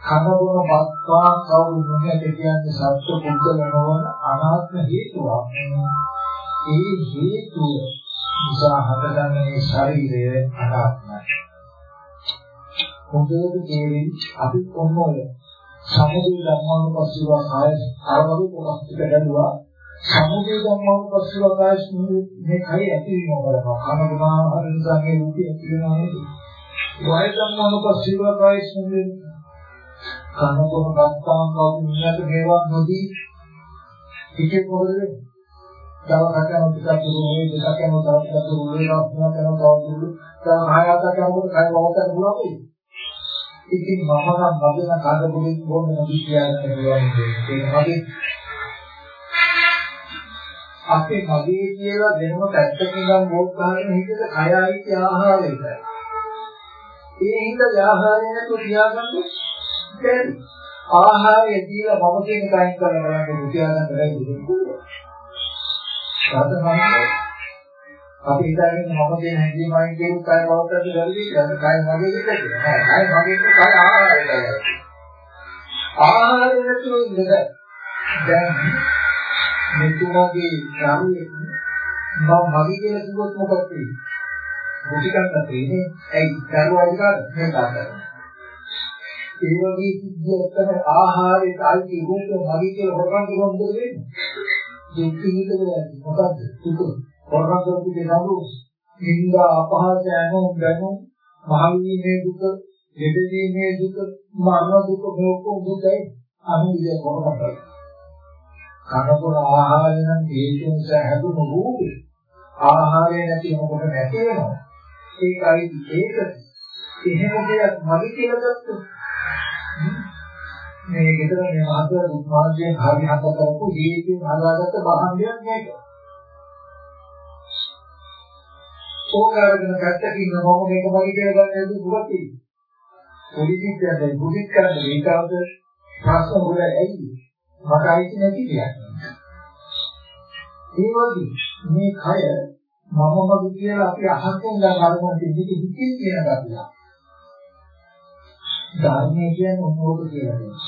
කනබුන බක්වා කවුරු මොකද කියන්නේ සත්‍ය පුද්ගල නොවන අනාත්ම හේතුවක්. ඒ හේතුව නිසා හටගන්න මේ ශරීරය අනාත්මයි. හොඳට තේරෙයි අපි කොහොමද සමුදය ධර්මානුපස්සීව කාය ආවරු කොටස් ටික දැනුවා සමුදය ධර්මානුපස්සීව කාය මේ කය ඇති වීම බලනවා කන ගුණා හරින්සා මේ රූපය ඇති වෙනවා නේද වය ධර්මානුපස්සීව කාය ස්මෘති කන ගුණ ගත්තාම කවුරු නියත මේවා නොදී ඉකේ මොකද වෙන්නේ දවසක් යන ටිකක් දුරුනේ දෙකක් යන තව ටිකක් දුරුනේ නවතුනක් යන තව දුරු දැන් හයයක් යනකොට කය වහකට පුළුවන් ඉතින් මම නම් මගේ කඩ බුලින් බොන්න නොදී කියන්න පුළුවන් ඒක මගේ අපේ මගේ කියලා වෙනම පැත්තකින් ගන්න බෝත් ගන්න හිතේ කය අයිති ආහාරයයි. ඒ හින්දා ආහාරය නැතුව තියාගන්න බැරි. ආහාරය දීලා මම කියන කයින් කරන බලන්න තියාගන්න බැරි. සාධනයි අපි හිතන්නේ මම කියන හැඟීමයි කියන කය බවටද බැරි කියලා කය මගේ විදිහට නෑ කය මගේ කය ආහාරයයි ආහාරය නැතුව ඉඳ දැන් මෙතුමාගේ ශරීරය මම මගේ කියලා කිව්වොත් මොකද වෙන්නේ මුටිකන්න තියෙන්නේ ඇයි? දරුවා විකාර මේ කාටද ඒ වගේ සිද්ධියක් තමයි ආහාරයට අයිති රූප මගේ කියලා හොරකම් කරනවා මොකද වෙන්නේ? දුක් විඳිනවා මොකද්ද? දුක. හොරකම් කරපු දෙනවලු නින්දා අපහාස යනෝ බැනෝ මහලීමේ දුක දෙදීමේ දුක මරණ දුක මොකෝ දුකයි. අනුවිද හොරකම් කරනවා කනපුර ආහාරය නම් හේතු නිසා හැදුණු රූපේ ආහාරය නැති මොකද නැති වෙනවා ඒකයි ඒක එහෙම දෙයක් මගේ කියලා ගත්තොත් මේ ගෙදර මේ මහත්ය දුක්මාර්ගයෙන් හරි හත කරපු ජීවිතේ හදාගත්ත බහන්දියක් මේක. ඕකාරගෙන පැත්තකින් මම මේක මගේ කියලා ගන්න යුතු දුකක් තියෙනවා. පොලිසියෙන් බුදික් කරන්න මේකවද ප්‍රශ්න වල ඇයි මට අයිති නැති කියන්නේ. ඒ වගේ මේ කය මම මගේ කියලා අපි අහකින් ගන්න අරමුණ දෙන්නේ හිතින් කියන ගතියක්. ධර්මය කියන්නේ මොකද කියලා.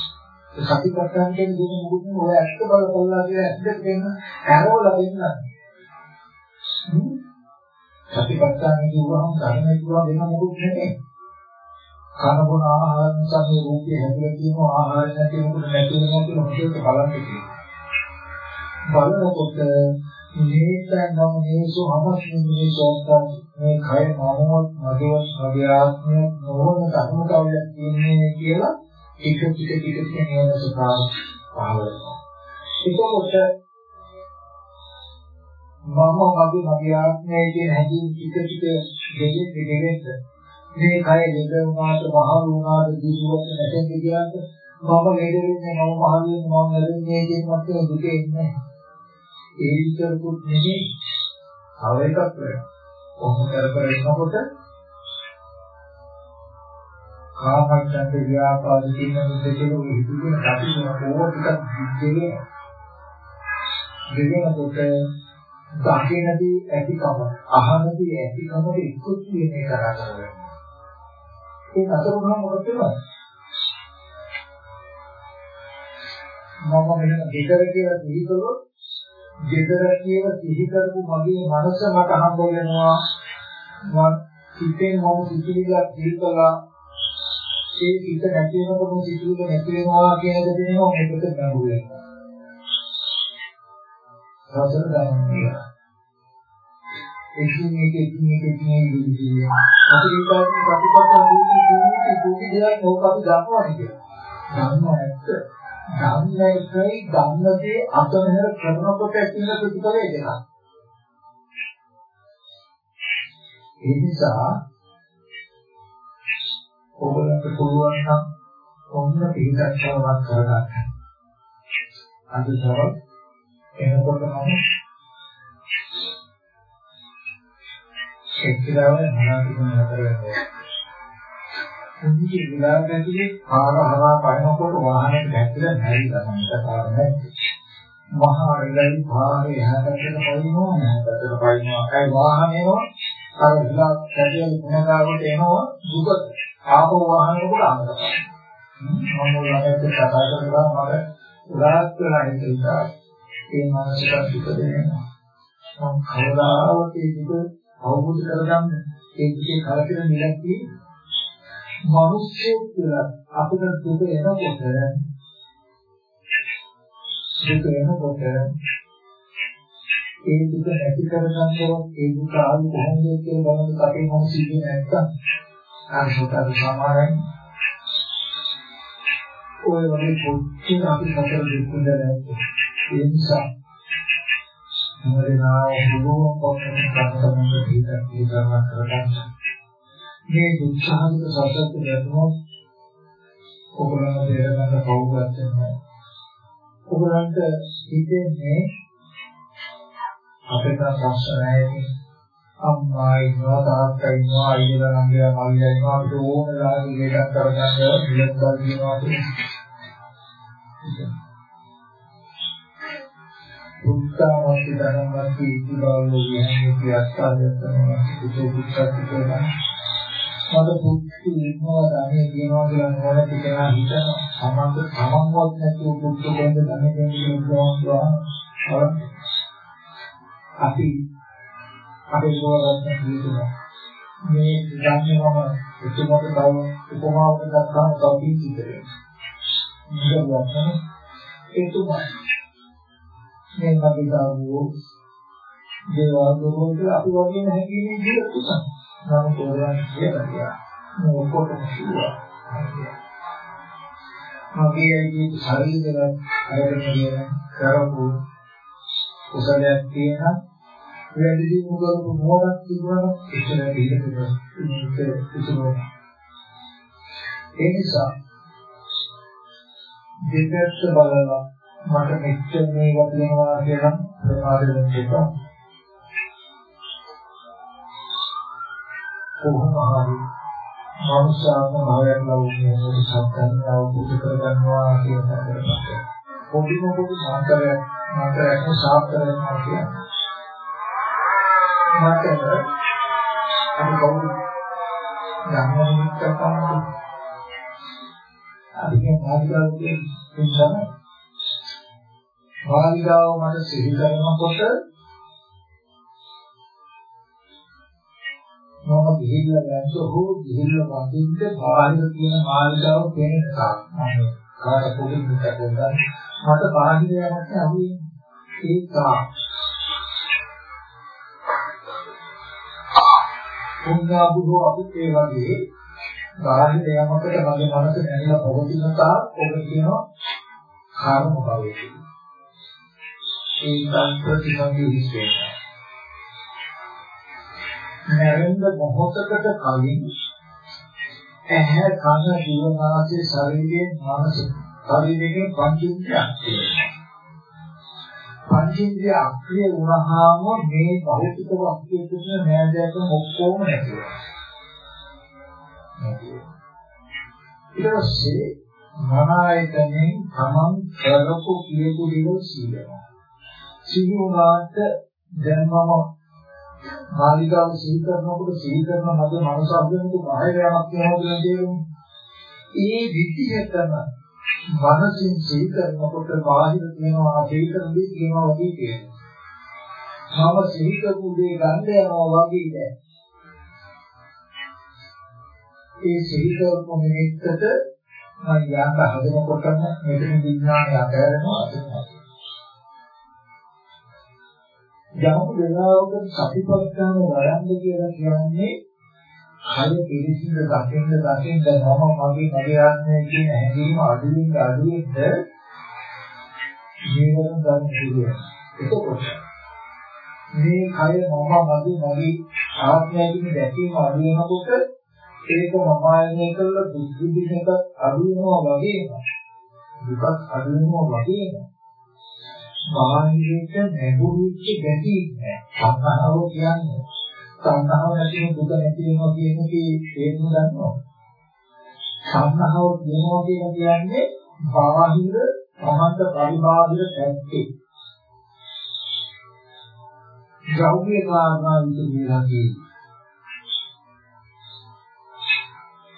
සතිපට්ඨාන කියන දේ මොකද ඔය ඇත්ත බල කොල්ලා කියලා ඇත්තට දෙන්න ඇරවලා දෙන්න. සතිපට්ඨාන කියුවහම ධර්මය කියුවා වෙන මොකුත් නෙමෙයි. කන බොන ආහාර නිසා මේ රූපේ හැදලා තියෙන ආහාර නැති මොකද නැති වෙනවා කියන හොඳට බලන්න තියෙනවා. බලනකොට මේක නම් මේසු හමස්මින් මේ සෝත්තම් මේ කය මමවත් මදවත් මගේ ආත්මය නොවන කර්මකාවයක් තියෙන්නේ කියලා එක ටික ටික ටික නිවන ස්වභාවය පහළ වෙනවා. ඒකකොට මම මගේ මගේ ආත්මය කියන හැඟීම් ටික ටික දෙකෙන් දෙකෙන්ද මේ කය දෙක වුණාට මහ වුණාට දීුවත් නැතෙන් කියලාද මම ලෙඩ වෙන්නේ මම මහ වෙන්නේ මම නැරෙන්නේ කියන මතේ දුකේ ඉන්නේ. ඒ විතරකුත් නෙමෙයි තව එකක් වෙනවා. කොහොම කර කර ඉන්නකොට කාමච්ඡන්ද ව්‍යාපාද කියන දෙකේ ඔය හිතුවේ කටින ඕව ටිකක් දෙගෙන දෙගෙනකොට දකිනදී ඇතිකම අහනදී ඇතිකමට එකතු වෙන එක කරන්නේ. ඒ අතරුණා මොකද වෙන්නේ? මම මෙන්න දෙකර කියලා සිහි කළොත් දෙකර කියලා සිහි කරපු මගේ මනස මට හම්බ වෙනවා. මම හිතෙන් මම සිතිවිල්ලක් සිහි කළා. ඒ හිත නැති වෙනකොට සිතිවිල්ල නැති වෙනවා කියන එක දෙනවා මේකට නඟු වෙනවා. රසන දැනෙන්නේ එකින් එක එකින් එක එකින් එක ඉන්නේ අපි හිතන්නේ ප්‍රතිපත්ත දුකි දුකි දුකි දෙයක් ඕක අපි දන්නවා කියලා දන්නවා ඇත්ත ධම්මයයි ධම්මදී අතමෙහෙර කරනකොට ඇතිවෙන ප්‍රතිඵලය දෙකක්. ඒ නිසා ඔයගොල්ලන්ට පුළුවන් නම් ඔන්න පිළිගන්නවත් කරගන්න. අද දවල් එනකොට මම එක්කලාව මනාපකම නතර වෙනවා. කුංචි විලාස ඇතුලේ පාර හරහා පයනකොට වාහනයට දැක්කලා නැරිලා මමට කාරණා මහා ඉලයි පාරේ හැදෙන්න පයින්නවා නැහැදට පයින්නවා ඒ වාහනේම අර විලාස කැදේ මොනකාවට එනවා දුක ආපෝ වාහනේකට අමතක මම ළඟට කතා කරලා මට උදාස් වෙලා හිටියා ඒ මානසික දුක දෙනවා මම කවදාවත් ඒ දුක අවබෝධ කරගන්න ඒ දුකේ කලකිර නිලක් මිනිස්සු කියලා අපිට දුක එනකොට දුක එනකොට ඒ දුක නැති කරගන්නකොට ඒ දුක ආවි කොහොමද කියලා බලන්න අපේ මනස ඉන්නේ නැත්තම් ආශෝතර සමාරයි ඔය වගේ පොච්චින් අපි සතර දුක් විඳලා ඒ නිසා මේ දුක්ඛාන්ත සත්‍යය දැනුනොත් ඔයගොල්ලෝ තේරගන්න කවුරුත් නැහැ. ඔයගොල්ලන්ට හිතෙන්නේ අපේ ප්‍රශ්න නැහැ අම්මා ඉන්නවා තාත්තා ඉන්නවා අයියලා නංගිලා මල්ලියා ඉන්නවා අපිට ඕන ලාගේ ලේඩක් කරගන්න විලක්වල් කියනවා උත්සාහවත් ධනවත් ඉතිබාලෝ විහන්නේ කියස්තාදයන්ම සුසුපුත්සත් කියලා මට පුත්තු ඉන්නවා ධනෙ කියනවා කියලා නෝන ටිකලා හිතන සමන්ත සමන්වත් නැතුව පුත්තු දෙන්න ධනෙ දෙන්න කියනවා අපි අපේ ගෝරත්න කියනවා මේ ධර්මවම එතුමාට තව උපමාවක් ගත්තාම තව කීකිතරේ නිරවචන එතුමා මේ මගේ දාවෝ දේවල් දුරුන්ට අපි වගේ නැහැ කියන විදිහට උසන් නම් තෝරන් කියලා මේ ඔක්කොටම කිව්වා. මගේ මේ ශරීරය අරගෙන කියන කරපු කුසලයක් තියෙනවා වැඩි දියුණු කරපු මොහොතක් තිබුණා එච්චර පිළිතුරක් ඉතුරු ඒ නිසා දෙපැත්ත බලලා මට මෙච්චර මේවා තියෙනවා කියලා ප්‍රමාද වෙන්න එපා. කොහොම හරි මනුෂ්‍යාත්ම භාවයක් ලැබුණේ මොකද සත්‍යය අවබෝධ කරගන්නවා කියන එක. පොඩිම පොඩි මාතරයක් මාතරයක් සාර්ථකව කියන්නේ මට අපි කවුරු ධර්මනික තමයි අපි මේ මාර්ගයේ තුන්සම මාර්ගාව මට සිහි කරනකොට මම ගිහිල්ලා ගන්න හෝ ගිහිල්ලා වදින්න බාහිර තියෙන මාර්ගාව කෙනෙක් තමයි කාට පොඩි මුත්තක් මට බාහිර යමක් අහුවෙන්නේ ඒක පුණ්‍යාභිභව අපිත් ඒ වගේ බාහිර යමකට මගේ මනස නැగిලා පවතින තාක් ඔබ කියනවා කර්ම භවය කියලා. ඒකත් ප්‍රතිසංගී විශ්ේෂය. නැරෙන්න මොහොතකට කලින් ඇහැ කන දිව නාසය ශරීරයේ මනස ශරීරයේ පංචේන්ද්‍රියක් තියෙනවා. පංචේන්ද්‍රිය අක්‍රිය වුණාම මේ භෞතික වස්තුවේ තියෙන නෑදෑකම් ඔක්කොම නැති වෙනවා. ඊට පස්සේ මනායතනෙන් තමන් කරපු කියපු දේවල් සීලනවා. සීලුණාට දැන් මම මාලිකාව සීල් කරනකොට සීල් කරන මගේ මනස අභිනක බාහිර යමක් වෙනවා කියන ඒ විදිහටම මනසින් සිහි කරනකොට බාහිර තියෙනවා පිළිතරදී කියනවා වගේ කියනවා. මම සිහි කරපු දේ ගන්න යනවා වගේ නෑ. ඒ සිහි කරපු මිනිත්තට මම යාක හදනකොටම මෙතන විඥානය අතහැරෙනවා අතහැරෙනවා. යම් වෙලාවක සතිපට්ඨාන වඩන්න කියලා කියන්නේ කය පිළිසිඳ දකින්න දකින්න මම මගේ මගේ ආත්මය කියන හැඟීම අඩුවෙන් අඩුවෙන් ජීවන ගන්න शुरू එතකොට මේ කය මම මගේ මගේ ආත්මය කියන දැකීම අඩු වෙනකොට ඒක මම ආයනය කළ දුක් විඳින එක අඩු වෙනවා වගේම දුක අඩු වෙනවා වගේම බාහිරට නැඹුරුච්ච ගැටි නෑ සම්හාව කියන්නේ සංහාව නැතිව දුක නැති වෙනවා කියන එකේ තේරුම ගන්නවා. සංහාව කියනවා කියලා කියන්නේ බාහිර සමන්ත පරිබාහිර පැත්තේ. ද්‍රව්‍ය කාරණා විදිහට කියනවා.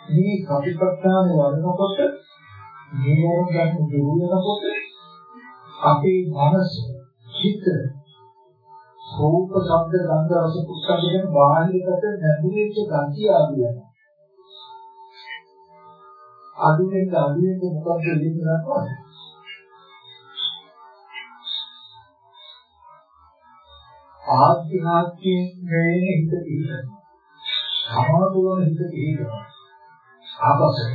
මේ කපිපත්තාන වඩනකොට මේ වරන් ගන්න දුරු වෙනකොට අපේ මනස චිත්ත රූප ශබ්ද ගන්ධ රස පුස්තක කියන බාහිරකට නැඹුරුච්ච ගතිය ආදි වෙනවා. අඩු වෙන අඩු වෙන මොකක්ද වෙන්නේ නැත්නම් ආධ්‍යාත්මික වේන හිත පිළිගන්න. සමාධිවම හිත පිළිගන්න. ආපස්සට.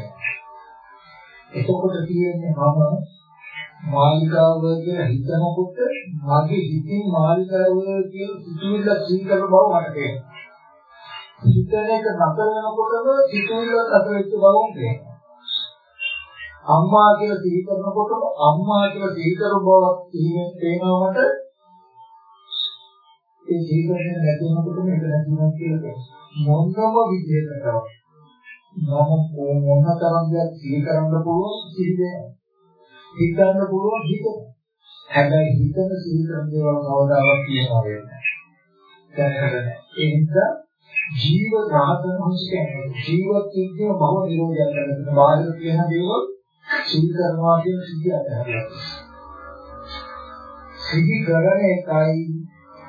එතකොට තියෙන්නේ මම මාලිකාව කියලා හිතනකොට මගේ හිතින් මාලිකාව කියලා සිතුවිල්ල සීකරන බව මට තේරෙනවා. හිතන එක නතර වෙනකොටම සිතුවිල්ල නතර වෙච්ච බව තේරෙනවා. අම්මා කියලා සිහි කරනකොටම අම්මා කියලා සිහි කරු බවක් සිහියෙන් පේනවට ඒ සිහි කරන්නේ නැති වෙනකොටම ඒක නැතිවක් කියලා මොනම විදිහකටවත් මම මොන තරම් දෙයක් සිහි කරන්න පුළුවන් සිහි වෙනවා හිතන්න පුළුවන් හිතන හැබැයි හිතන සිහි කරන දේවල් කවදාවත් කියනවා වෙන්නේ නැහැ. ඒ නිසා ජීව රහතන් වහන්සේ කියන්නේ ජීවත් විද්‍ය බව නිරෝධය කරන බාහිර කියන දේවල් සිහි කරනවා කියන සිහි අතහැරලා සිහි කරන එකයි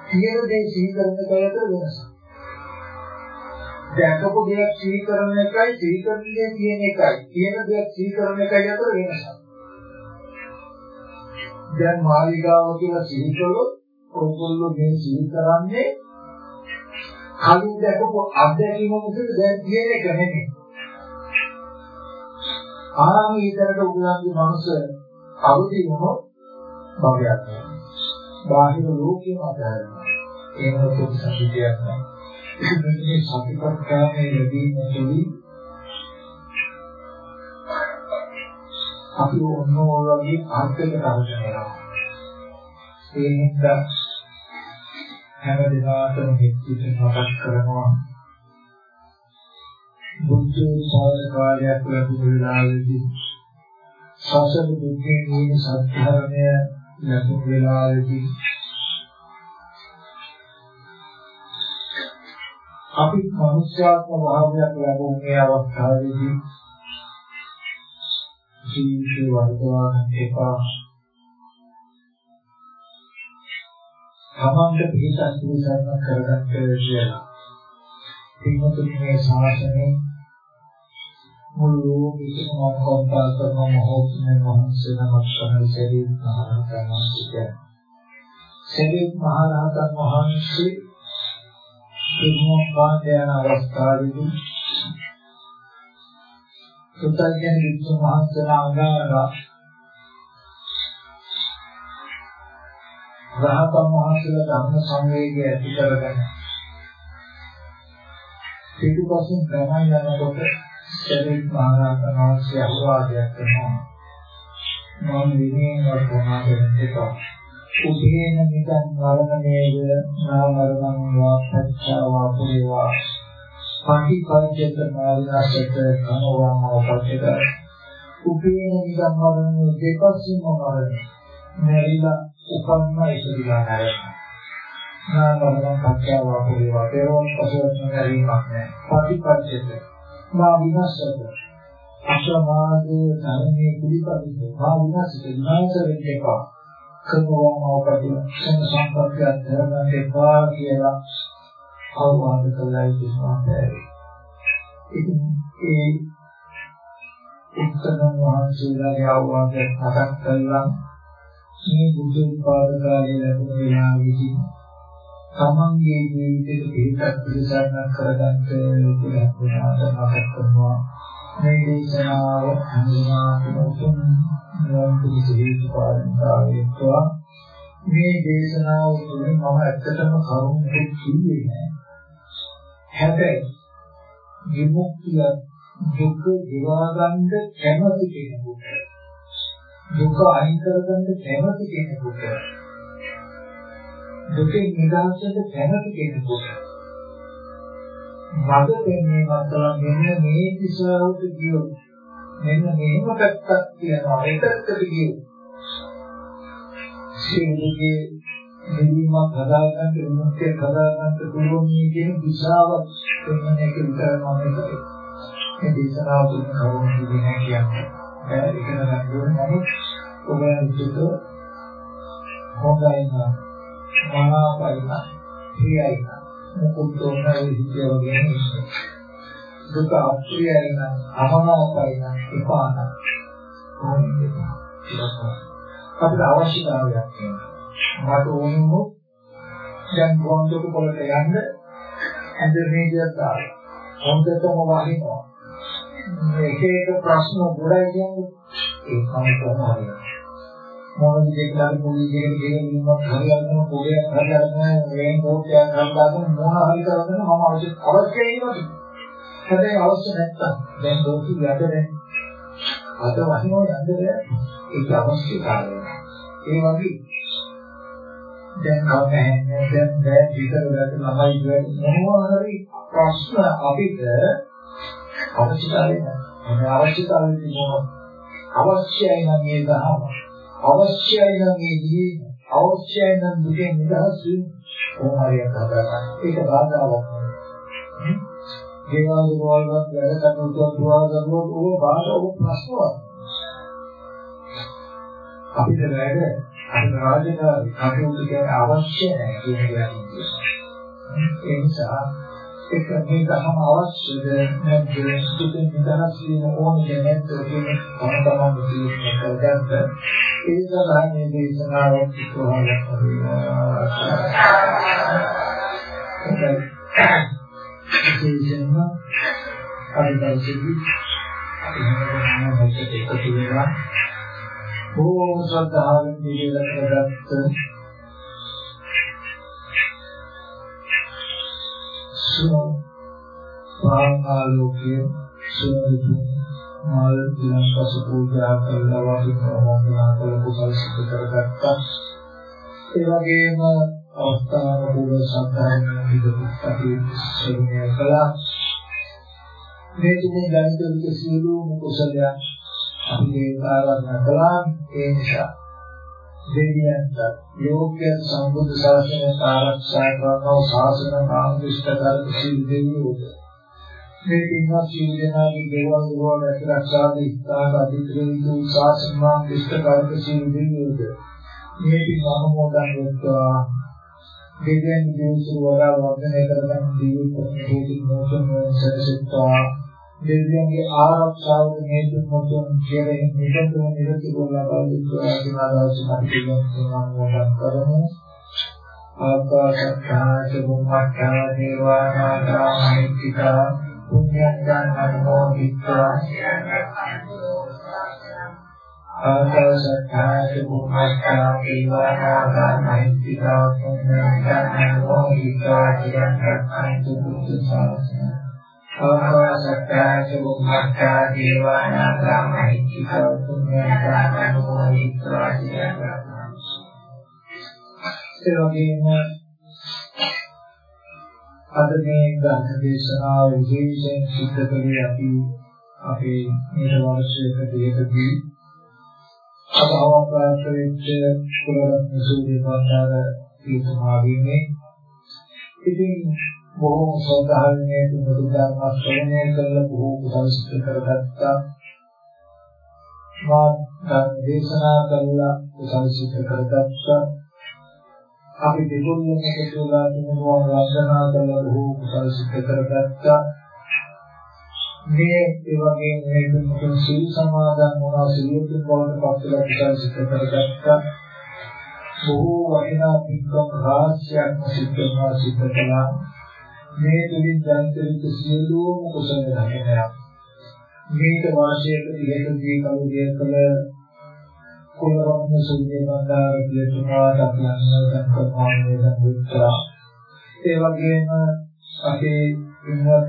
තියෙන දේ සිහි කරන එකට වෙනස. දැකපු දෙයක් සිහි කරන එකයි සිහි කරන දේ තියෙන එකයි. තියෙන දෙයක් සිහි කරන එකයි අතර වෙනස. දැන් මාලිගාව කියලා සිහි කළොත් ඔයගොල්ලෝ මේ සිහි කරන්නේ කලින් දැකපු අත්දැකීම මොකද දැන් තියෙන එක නෙමෙයි. ආරාමීතරට උගලන්ගේ මනස අවදි වුණොත් භවයක් නෑ. බාහිර ලෝකෙම අතහැරෙනවා. ඒ මොකද සංකීර්ණයක් නෑ. ඒක මේ සතිපට්ඨානයේ ලැබීම තුළින් අපි ඔන්න ඔය වගේ අර්ථයකට අරගෙන යනවා. ඒ නිසා හැම දිනකටම හිතට මතක් කරනවා බුද්ධ ශාසන කාලයක් ලැබුණ වෙලාවේදී සසර දුක්ඛේ නිවන සත්‍යය ලැබුණ වෙලාවේදී අපි මනුෂ්‍යාත්ම භාවයක් ලැබුණ මේ අවස්ථාවේදී ජීවිතේ වර්ධවා ගන්න එපා තමන්ට පිටස් පිළිසන්න කරගන්න කියලා. පින්වතුනි මේ ශාසනයේ මුළු ලෝකෙම කම්පා කරන මහෝත්සවයන් වහන්සේ නමක් තමයි සරිත් මහරහතන් වහන්සේ. සරිත් මහරහතන් වහන්සේ පින්වත් පාණ්ඩයන අවස්ථාවේදී සුතඥ වික්ෂු මහන්සලා අඟාලා රහතන් වහන්සේලා ධර්ම සංවේගය ඇති කරගෙන පිටුපසින් ගමන් යනකොට සරිත් මහරහතන් වහන්සේ අනුවාදයක් කරනවා මම විනයෙන් වර්තමාන වෙන්න එපා උපේන නිකන් මරණයේද නාමරණං වාපච්චා පුරේවා පටිපංචත මාර්ගසත කනවම ඔපච්චක උපේන නිකන් මරණය දෙපසින්ම මරණය මෙරිලා උපන්න ඉතිරිලා නැරෙනවා. නාමරණ පත්‍යා වාපේ වටේවොන් පසුවෙන් නැරීමක් නැහැ. ප්‍රතිපත්තියට මා විනාශද. අසමාධි ධර්මයේ පිළිපදිත මා විනාශිත විනාශ වෙන්න එපා. කනවාම ඔබදී සං සම්පත්‍ය ධර්මයන් එපා කියලා අවවාද කළයි කිව්වා. ඉතින් ඒ උත්තර වහන්සේලාගේ අවවාදයක් මතක් කළා මේ බුදු උපාද කාලයේ ලැබුණ වෙලාවෙදී තමන්ගේ ජීවිතේ පිටත් පිළිසරණ කරගන්න කියලා පුරාට මතක් කරනවා. මේ දේශනාව හඳුනාගෙන උතුම් නිවන් පිළිසෙහිතු පාරමිතාවෙත්වා මේ දේශනාව තුළින් මම ඇත්තටම කරුණු කිව්වේ නෑ. හැබැයි විමුක්තිය දුක දිවා ගන්න කැමති කෙනෙකුට දුක අයින් කරගන්න කැමති කෙනෙකුට දුකෙන් නිදහසට කැමති කෙනෙකුට මඟ දෙන්නේ මතලා මෙන්න මේ දිශාවට ගියොත් මෙන්න මෙහෙම පැත්තක් තියෙනවා ඒකකට ගියොත් සිංහගේ නිවීමක් හදාගන්න විමුක්තිය හදාගන්න පුළුවන් කියන දිශාවක් වෙන එක විතරම මම මේ දේශනාව තුන කවුරුත් කියන්නේ. කියන්නේ ඉගෙන ගන්න ඕනේ නමුත් ඔබ විදිහට හොඳයි නම් මනාපයි නම් ප්‍රියයි නම් මොකද තෝරන විදිය වගේ නෙමෙයි දුක අප්‍රියයි නම් අමනාපයි නම් එපා නම්. අපිට අවශ්‍යතාවයක් තියෙනවා. මට ඕනෙම දැන් ගොන්දක පොළට යන්න? ඇඳරේදියක් දාලා හොඳටම වහිනවා. එක එක ප්‍රශ්න ගොඩයි කියන්නේ. ඒ සම්පූර්ණයි. මොනවද දෙකලා පොඩි දෙයක් කියන මිනිමක් හරියටම පොඩයක් හරියටම රේන් කෝට්යක් ගන්නාම මොන හරි කරගෙන මම අවශ්‍ය අවශ්‍ය ඉන්නවද? හැබැයි අවශ්‍ය නැත්තම්. දැන් දෝෂි යටනේ අත වහිනව යන්නේ ඒක අවශ්‍යතාවය. ඒ වගේ දැන් කවන්නේ දැන් දැන් විතර දැන් ළමයි මොනවා හරි ප්‍රශ්න අපිට අවශ්‍යතාවය නැහැ. අවශ්‍යතාවය තියෙනවා. අවශ්‍යයි නම් මේ දහම. අවශ්‍යයි නම් මේ දී අවශ්‍යයි නම් දුකෙන් නිදහස් වෙන්න කොහොමද හදාගන්න. ඒක බාධාවක් නෙවෙයි. දේවාල වල වැඩ කටයුතු කරනවා කරනකොට ඕක බාධා ඕක ප්‍රශ්නවත්. අපිට වැඩ අර රාජකාරී කටයුතු කියන අවශ්‍ය නැහැ කියන එක. ඒ නිසා ඒක මේ දහම අවශ්‍යද නැද්ද? දුකින් නිදහස් වීම ඕනේ නැද්ද කියන තම තමන් තීරණය කරගන්න ඒ සඳහා මේ දේශනාව කොහොමද විශේෂයෙන්ම අනිවාර්යයෙන්ම අපි මොනවද මොකද එකතු වෙනවා. බොහෝ ශ්‍රද්ධාවෙන් පිළිවෙලට ගත්ත සුව පාංගාලෝකයේ සුවඳු මල් දිනපස පූජා කළා වගේ ප්‍රමෝදනා කළ කුසල් සිදු කරගත්තා. ඒ වගේම අවස්ථාව පූර්ව සම්පන්න විදිහට අපි ශ්‍රවණය කළා. මේ තුනේ ගණිත සියලුම කුසලයන් අපි ආරාධනා කළා ඒ නිසා දෙවියන්ට යෝග්‍ය සම්බුද්ධ ශාසනය ආරක්ෂා කරනව ශාසන කාන්දිෂ්ඨකර සීල දෙවියෝද මේ පින්වත් සීල දෙනාගේ දේවල් වල රැකරක්ෂාදී ස්ථාන අධිකරණු ශාසන කාන්දිෂ්ඨකර සීල දෙවියෝද මේ පින් අනුමෝදන් වෙත්වා. දෙවියන් දේශු වඩා වර්ධනය කරගන්න දීප ප්‍රතිපෝධි මොචන සරසත්වා දෙවියන්ගේ ආරක්ෂාවට හේතු මොතුන් කියන නිරතුරුව නිරතුරුව ලබා දෙනවා කියන අදහස මතකයෙන් සමානවම් කරමු. ආකාශත්තාච බුම්මත්තා දේවානාගා මහිත්‍තිකා පුඤ්ඤං අනුමෝදිත්වා. ආකාශත්තාච බුම්මත්තා දේවානාගා මහිත්‍තිකා පුඤ්ඤං අනුමෝදිත්වා. චිරං රක්ඛන්තු බුද්ධ ශාසනං ආකාශත්තාච බුම්මත්තා දේවානාගා මහිත්‍තිකා පුඤ්ඤං අනුමෝදිත්වා චිරං ඒ වගේම අද මේ ගන්න දේශනාව විශේෂයෙන් සිද්ධ කළේ අපි අපේ මේ වර්ෂයක දෙකදී අභාවප්‍රාප්ත වෙච්ච කුලරත්න සූර්ය බණ්ඩාර තීසමාගින්නේ ඉතින් බොහෝ සෝදාහරණයේ බුදු ධර්ම ශ්‍රවණය කළ බොහෝ කුසල සිද්ධ කරගත්තා මා ධර්ම දේශනා කළා කුසල සිද්ධ කරගත්තා අපි දෙතුන්ම එකතු වෙලා තුමුවන් වන්දනා කරලා බොහෝ කුසල සිද්ධ කරගත්තා. මේ ඒ වගේ මේ තුමුතුන් සීල් සමාදන් වුණා සියලුතුන් බවට පත්වලා කුසල සිද්ධ කරගත්තා. බොහෝ වටිනා පින්කම් රාශියක් සිද්ධ කරනවා සිද්ධ කළා. මේ තුලින් ජනිත සියලුම කුසල ධර්මයක්. මේක වාසියකට ඉහළදී කවුරුද කළ කුලරත්න සූර්ය බණ්ඩාර කියතුමාට අපි අනුමෝදන් කරනවා නේද විතර. ඒ වගේම අපේ ඉන්වත්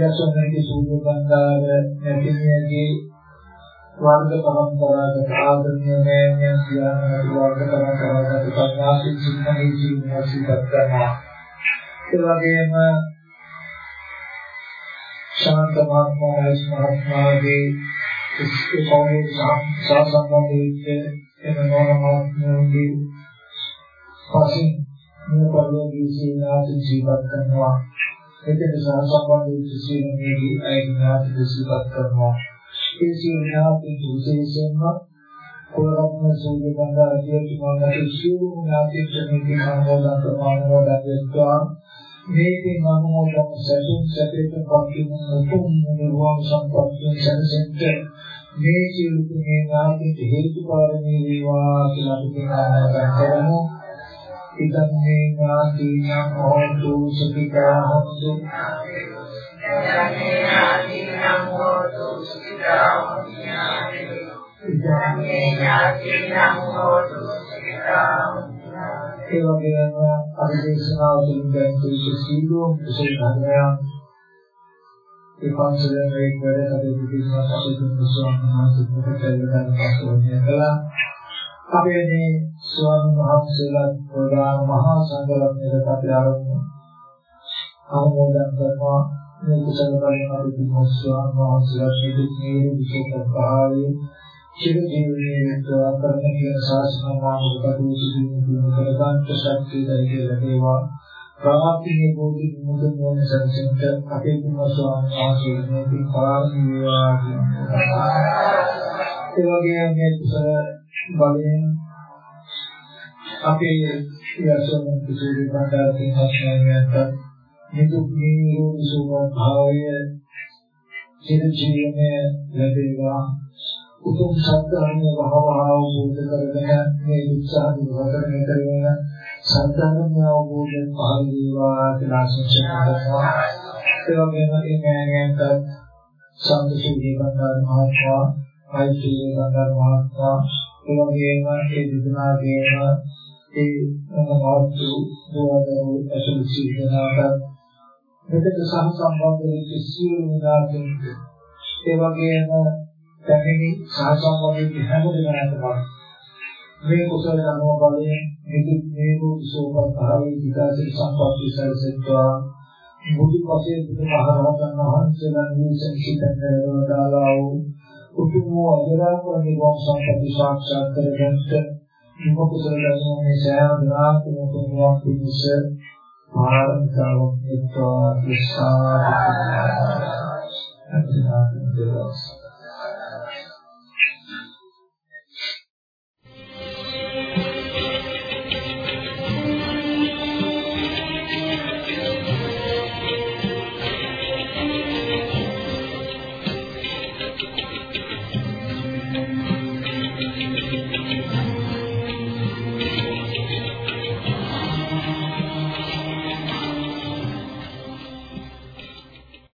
යසෝනගේ සූර්ය බණ්ඩාර නැතිනියගේ වර්ග පරම්පරාවක ආදරණීය නෑනියන් කියන වර්ග පරම්පරාවක කන්‍යාසි සිංහලී ජීවිතය කරනවා. ඒ වගේම ශාන්ත මහත්මයා මහත්මයාගේ ඒ කවුරුත් සාසංගමයේ එන නෝනමාත්මයන්ගේ පසින් මේ පරිලෝකීය සීනාති ජීවත් කරනවා එතන සාසංගමයේ සීනේදී අයිනාති ජීවත් කරනවා ඒ සීනාති විශේෂයෙන්ම කොරත්න සූර්ය බණ්ඩාර කියතුමාගේ සියලු ඥාති කෙනෙක්ගේ අනුමෝදන් කරනවා දක්වා මේකේ මනෝමෝදන් සැපින් සැපේට පක්කින උතුම් නිර්වාණ සම්පත්තිය සැනසෙන්න මේ සියලු මේ ඥාතිට හේතු පාරමී වේවා කියලා අපි ප්‍රාර්ථනා කරමු. ඉතින් මේ ඥාතිනම් හොතු සුඛිතා හොතු. ඒ වගේම අධිදේශනාව තුළින් දැන් කිසි සීලෝ කුසල ධර්මයන් ඒ පන්සලේ එක් වැඩ කටයුතු කිරීමත් අපේ දුරු ස්වාමීන් වහන්සේ කොට කියලා පස්වන්නේ කළා. අපේ මේ ස්වාමීන් වහන්සේලා ප්‍රධාන මහා සංඝරත්නයට අපි ආරම්භ අනුමෝදන් කරනවා මේ කුසල බලයෙන් අපි දුරු ස්වාමීන් වහන්සේලා නිදුක් නිරෝගී සුවපත් භාවයේ චිර ජීවනයේ විතර කරන කියන ශාසන නාමක කටයුතු දිනු කරගන්න ශක්තිය ලැබේවා ප්‍රාප්තියේ බෝධි මුද මොන සංසන්ත අපේ කුම ස්වාමීන් වහන්සේ මේ පාරමී වේවා කියනවා. ඒ වගේම මේ කුසල බලයෙන් අපේ යසෝම කුසල බණ්ඩාරකින් හස්නයන්ට නිදුක් නිරෝගී සුවපත් භාවය චිර ජීවනයේ ලැබේවා උතුම් සත්‍යයන්ව වහවහ අවබෝධ කරගෙන මේ උත්සාහ දුරකරණය කරගෙන සත්‍යයන්ව අවබෝධයෙන් පහළ වේවා කියලා ආශිර්වාද කරනවා. ඒ වගේම මේ මෑණියන්ට සම්පූර්ණ බණ්ඩාර මහත්මයා, ආයිති බණ්ඩාර මහත්මයා, ඒ වගේම ඒ දෙදෙනාගේම ඒ මහත්තු දුවදරු ඇසුරු සිද්ධාන්ත මෙතන සහ සම්බන්ධ වෙච්ච සියලු නාමයන් ඒ වගේම පැමිණි සාසංගමයේ හැම දිනකටම මේ කුසල අනුව බලයෙන් නිදුක් නිරෝග සෝපත් භාවී විකාශිත සම්පත්‍ය සැලසෙත්වා. බුදු පසේ බුදු මහරහතන් වහන්සේලා නිසං සිතෙන් දරවදාලා වූ උතුම් වූ අදරාපර නිවන් සම්පත්‍ය සාක්ෂාත් කරගන්නට නිම කුසල ධර්ම මේ සෑම දිනකටම උතුම් වන් පිණිස පාරමිතාවක් එක්වා විශ්වාස කරනවා.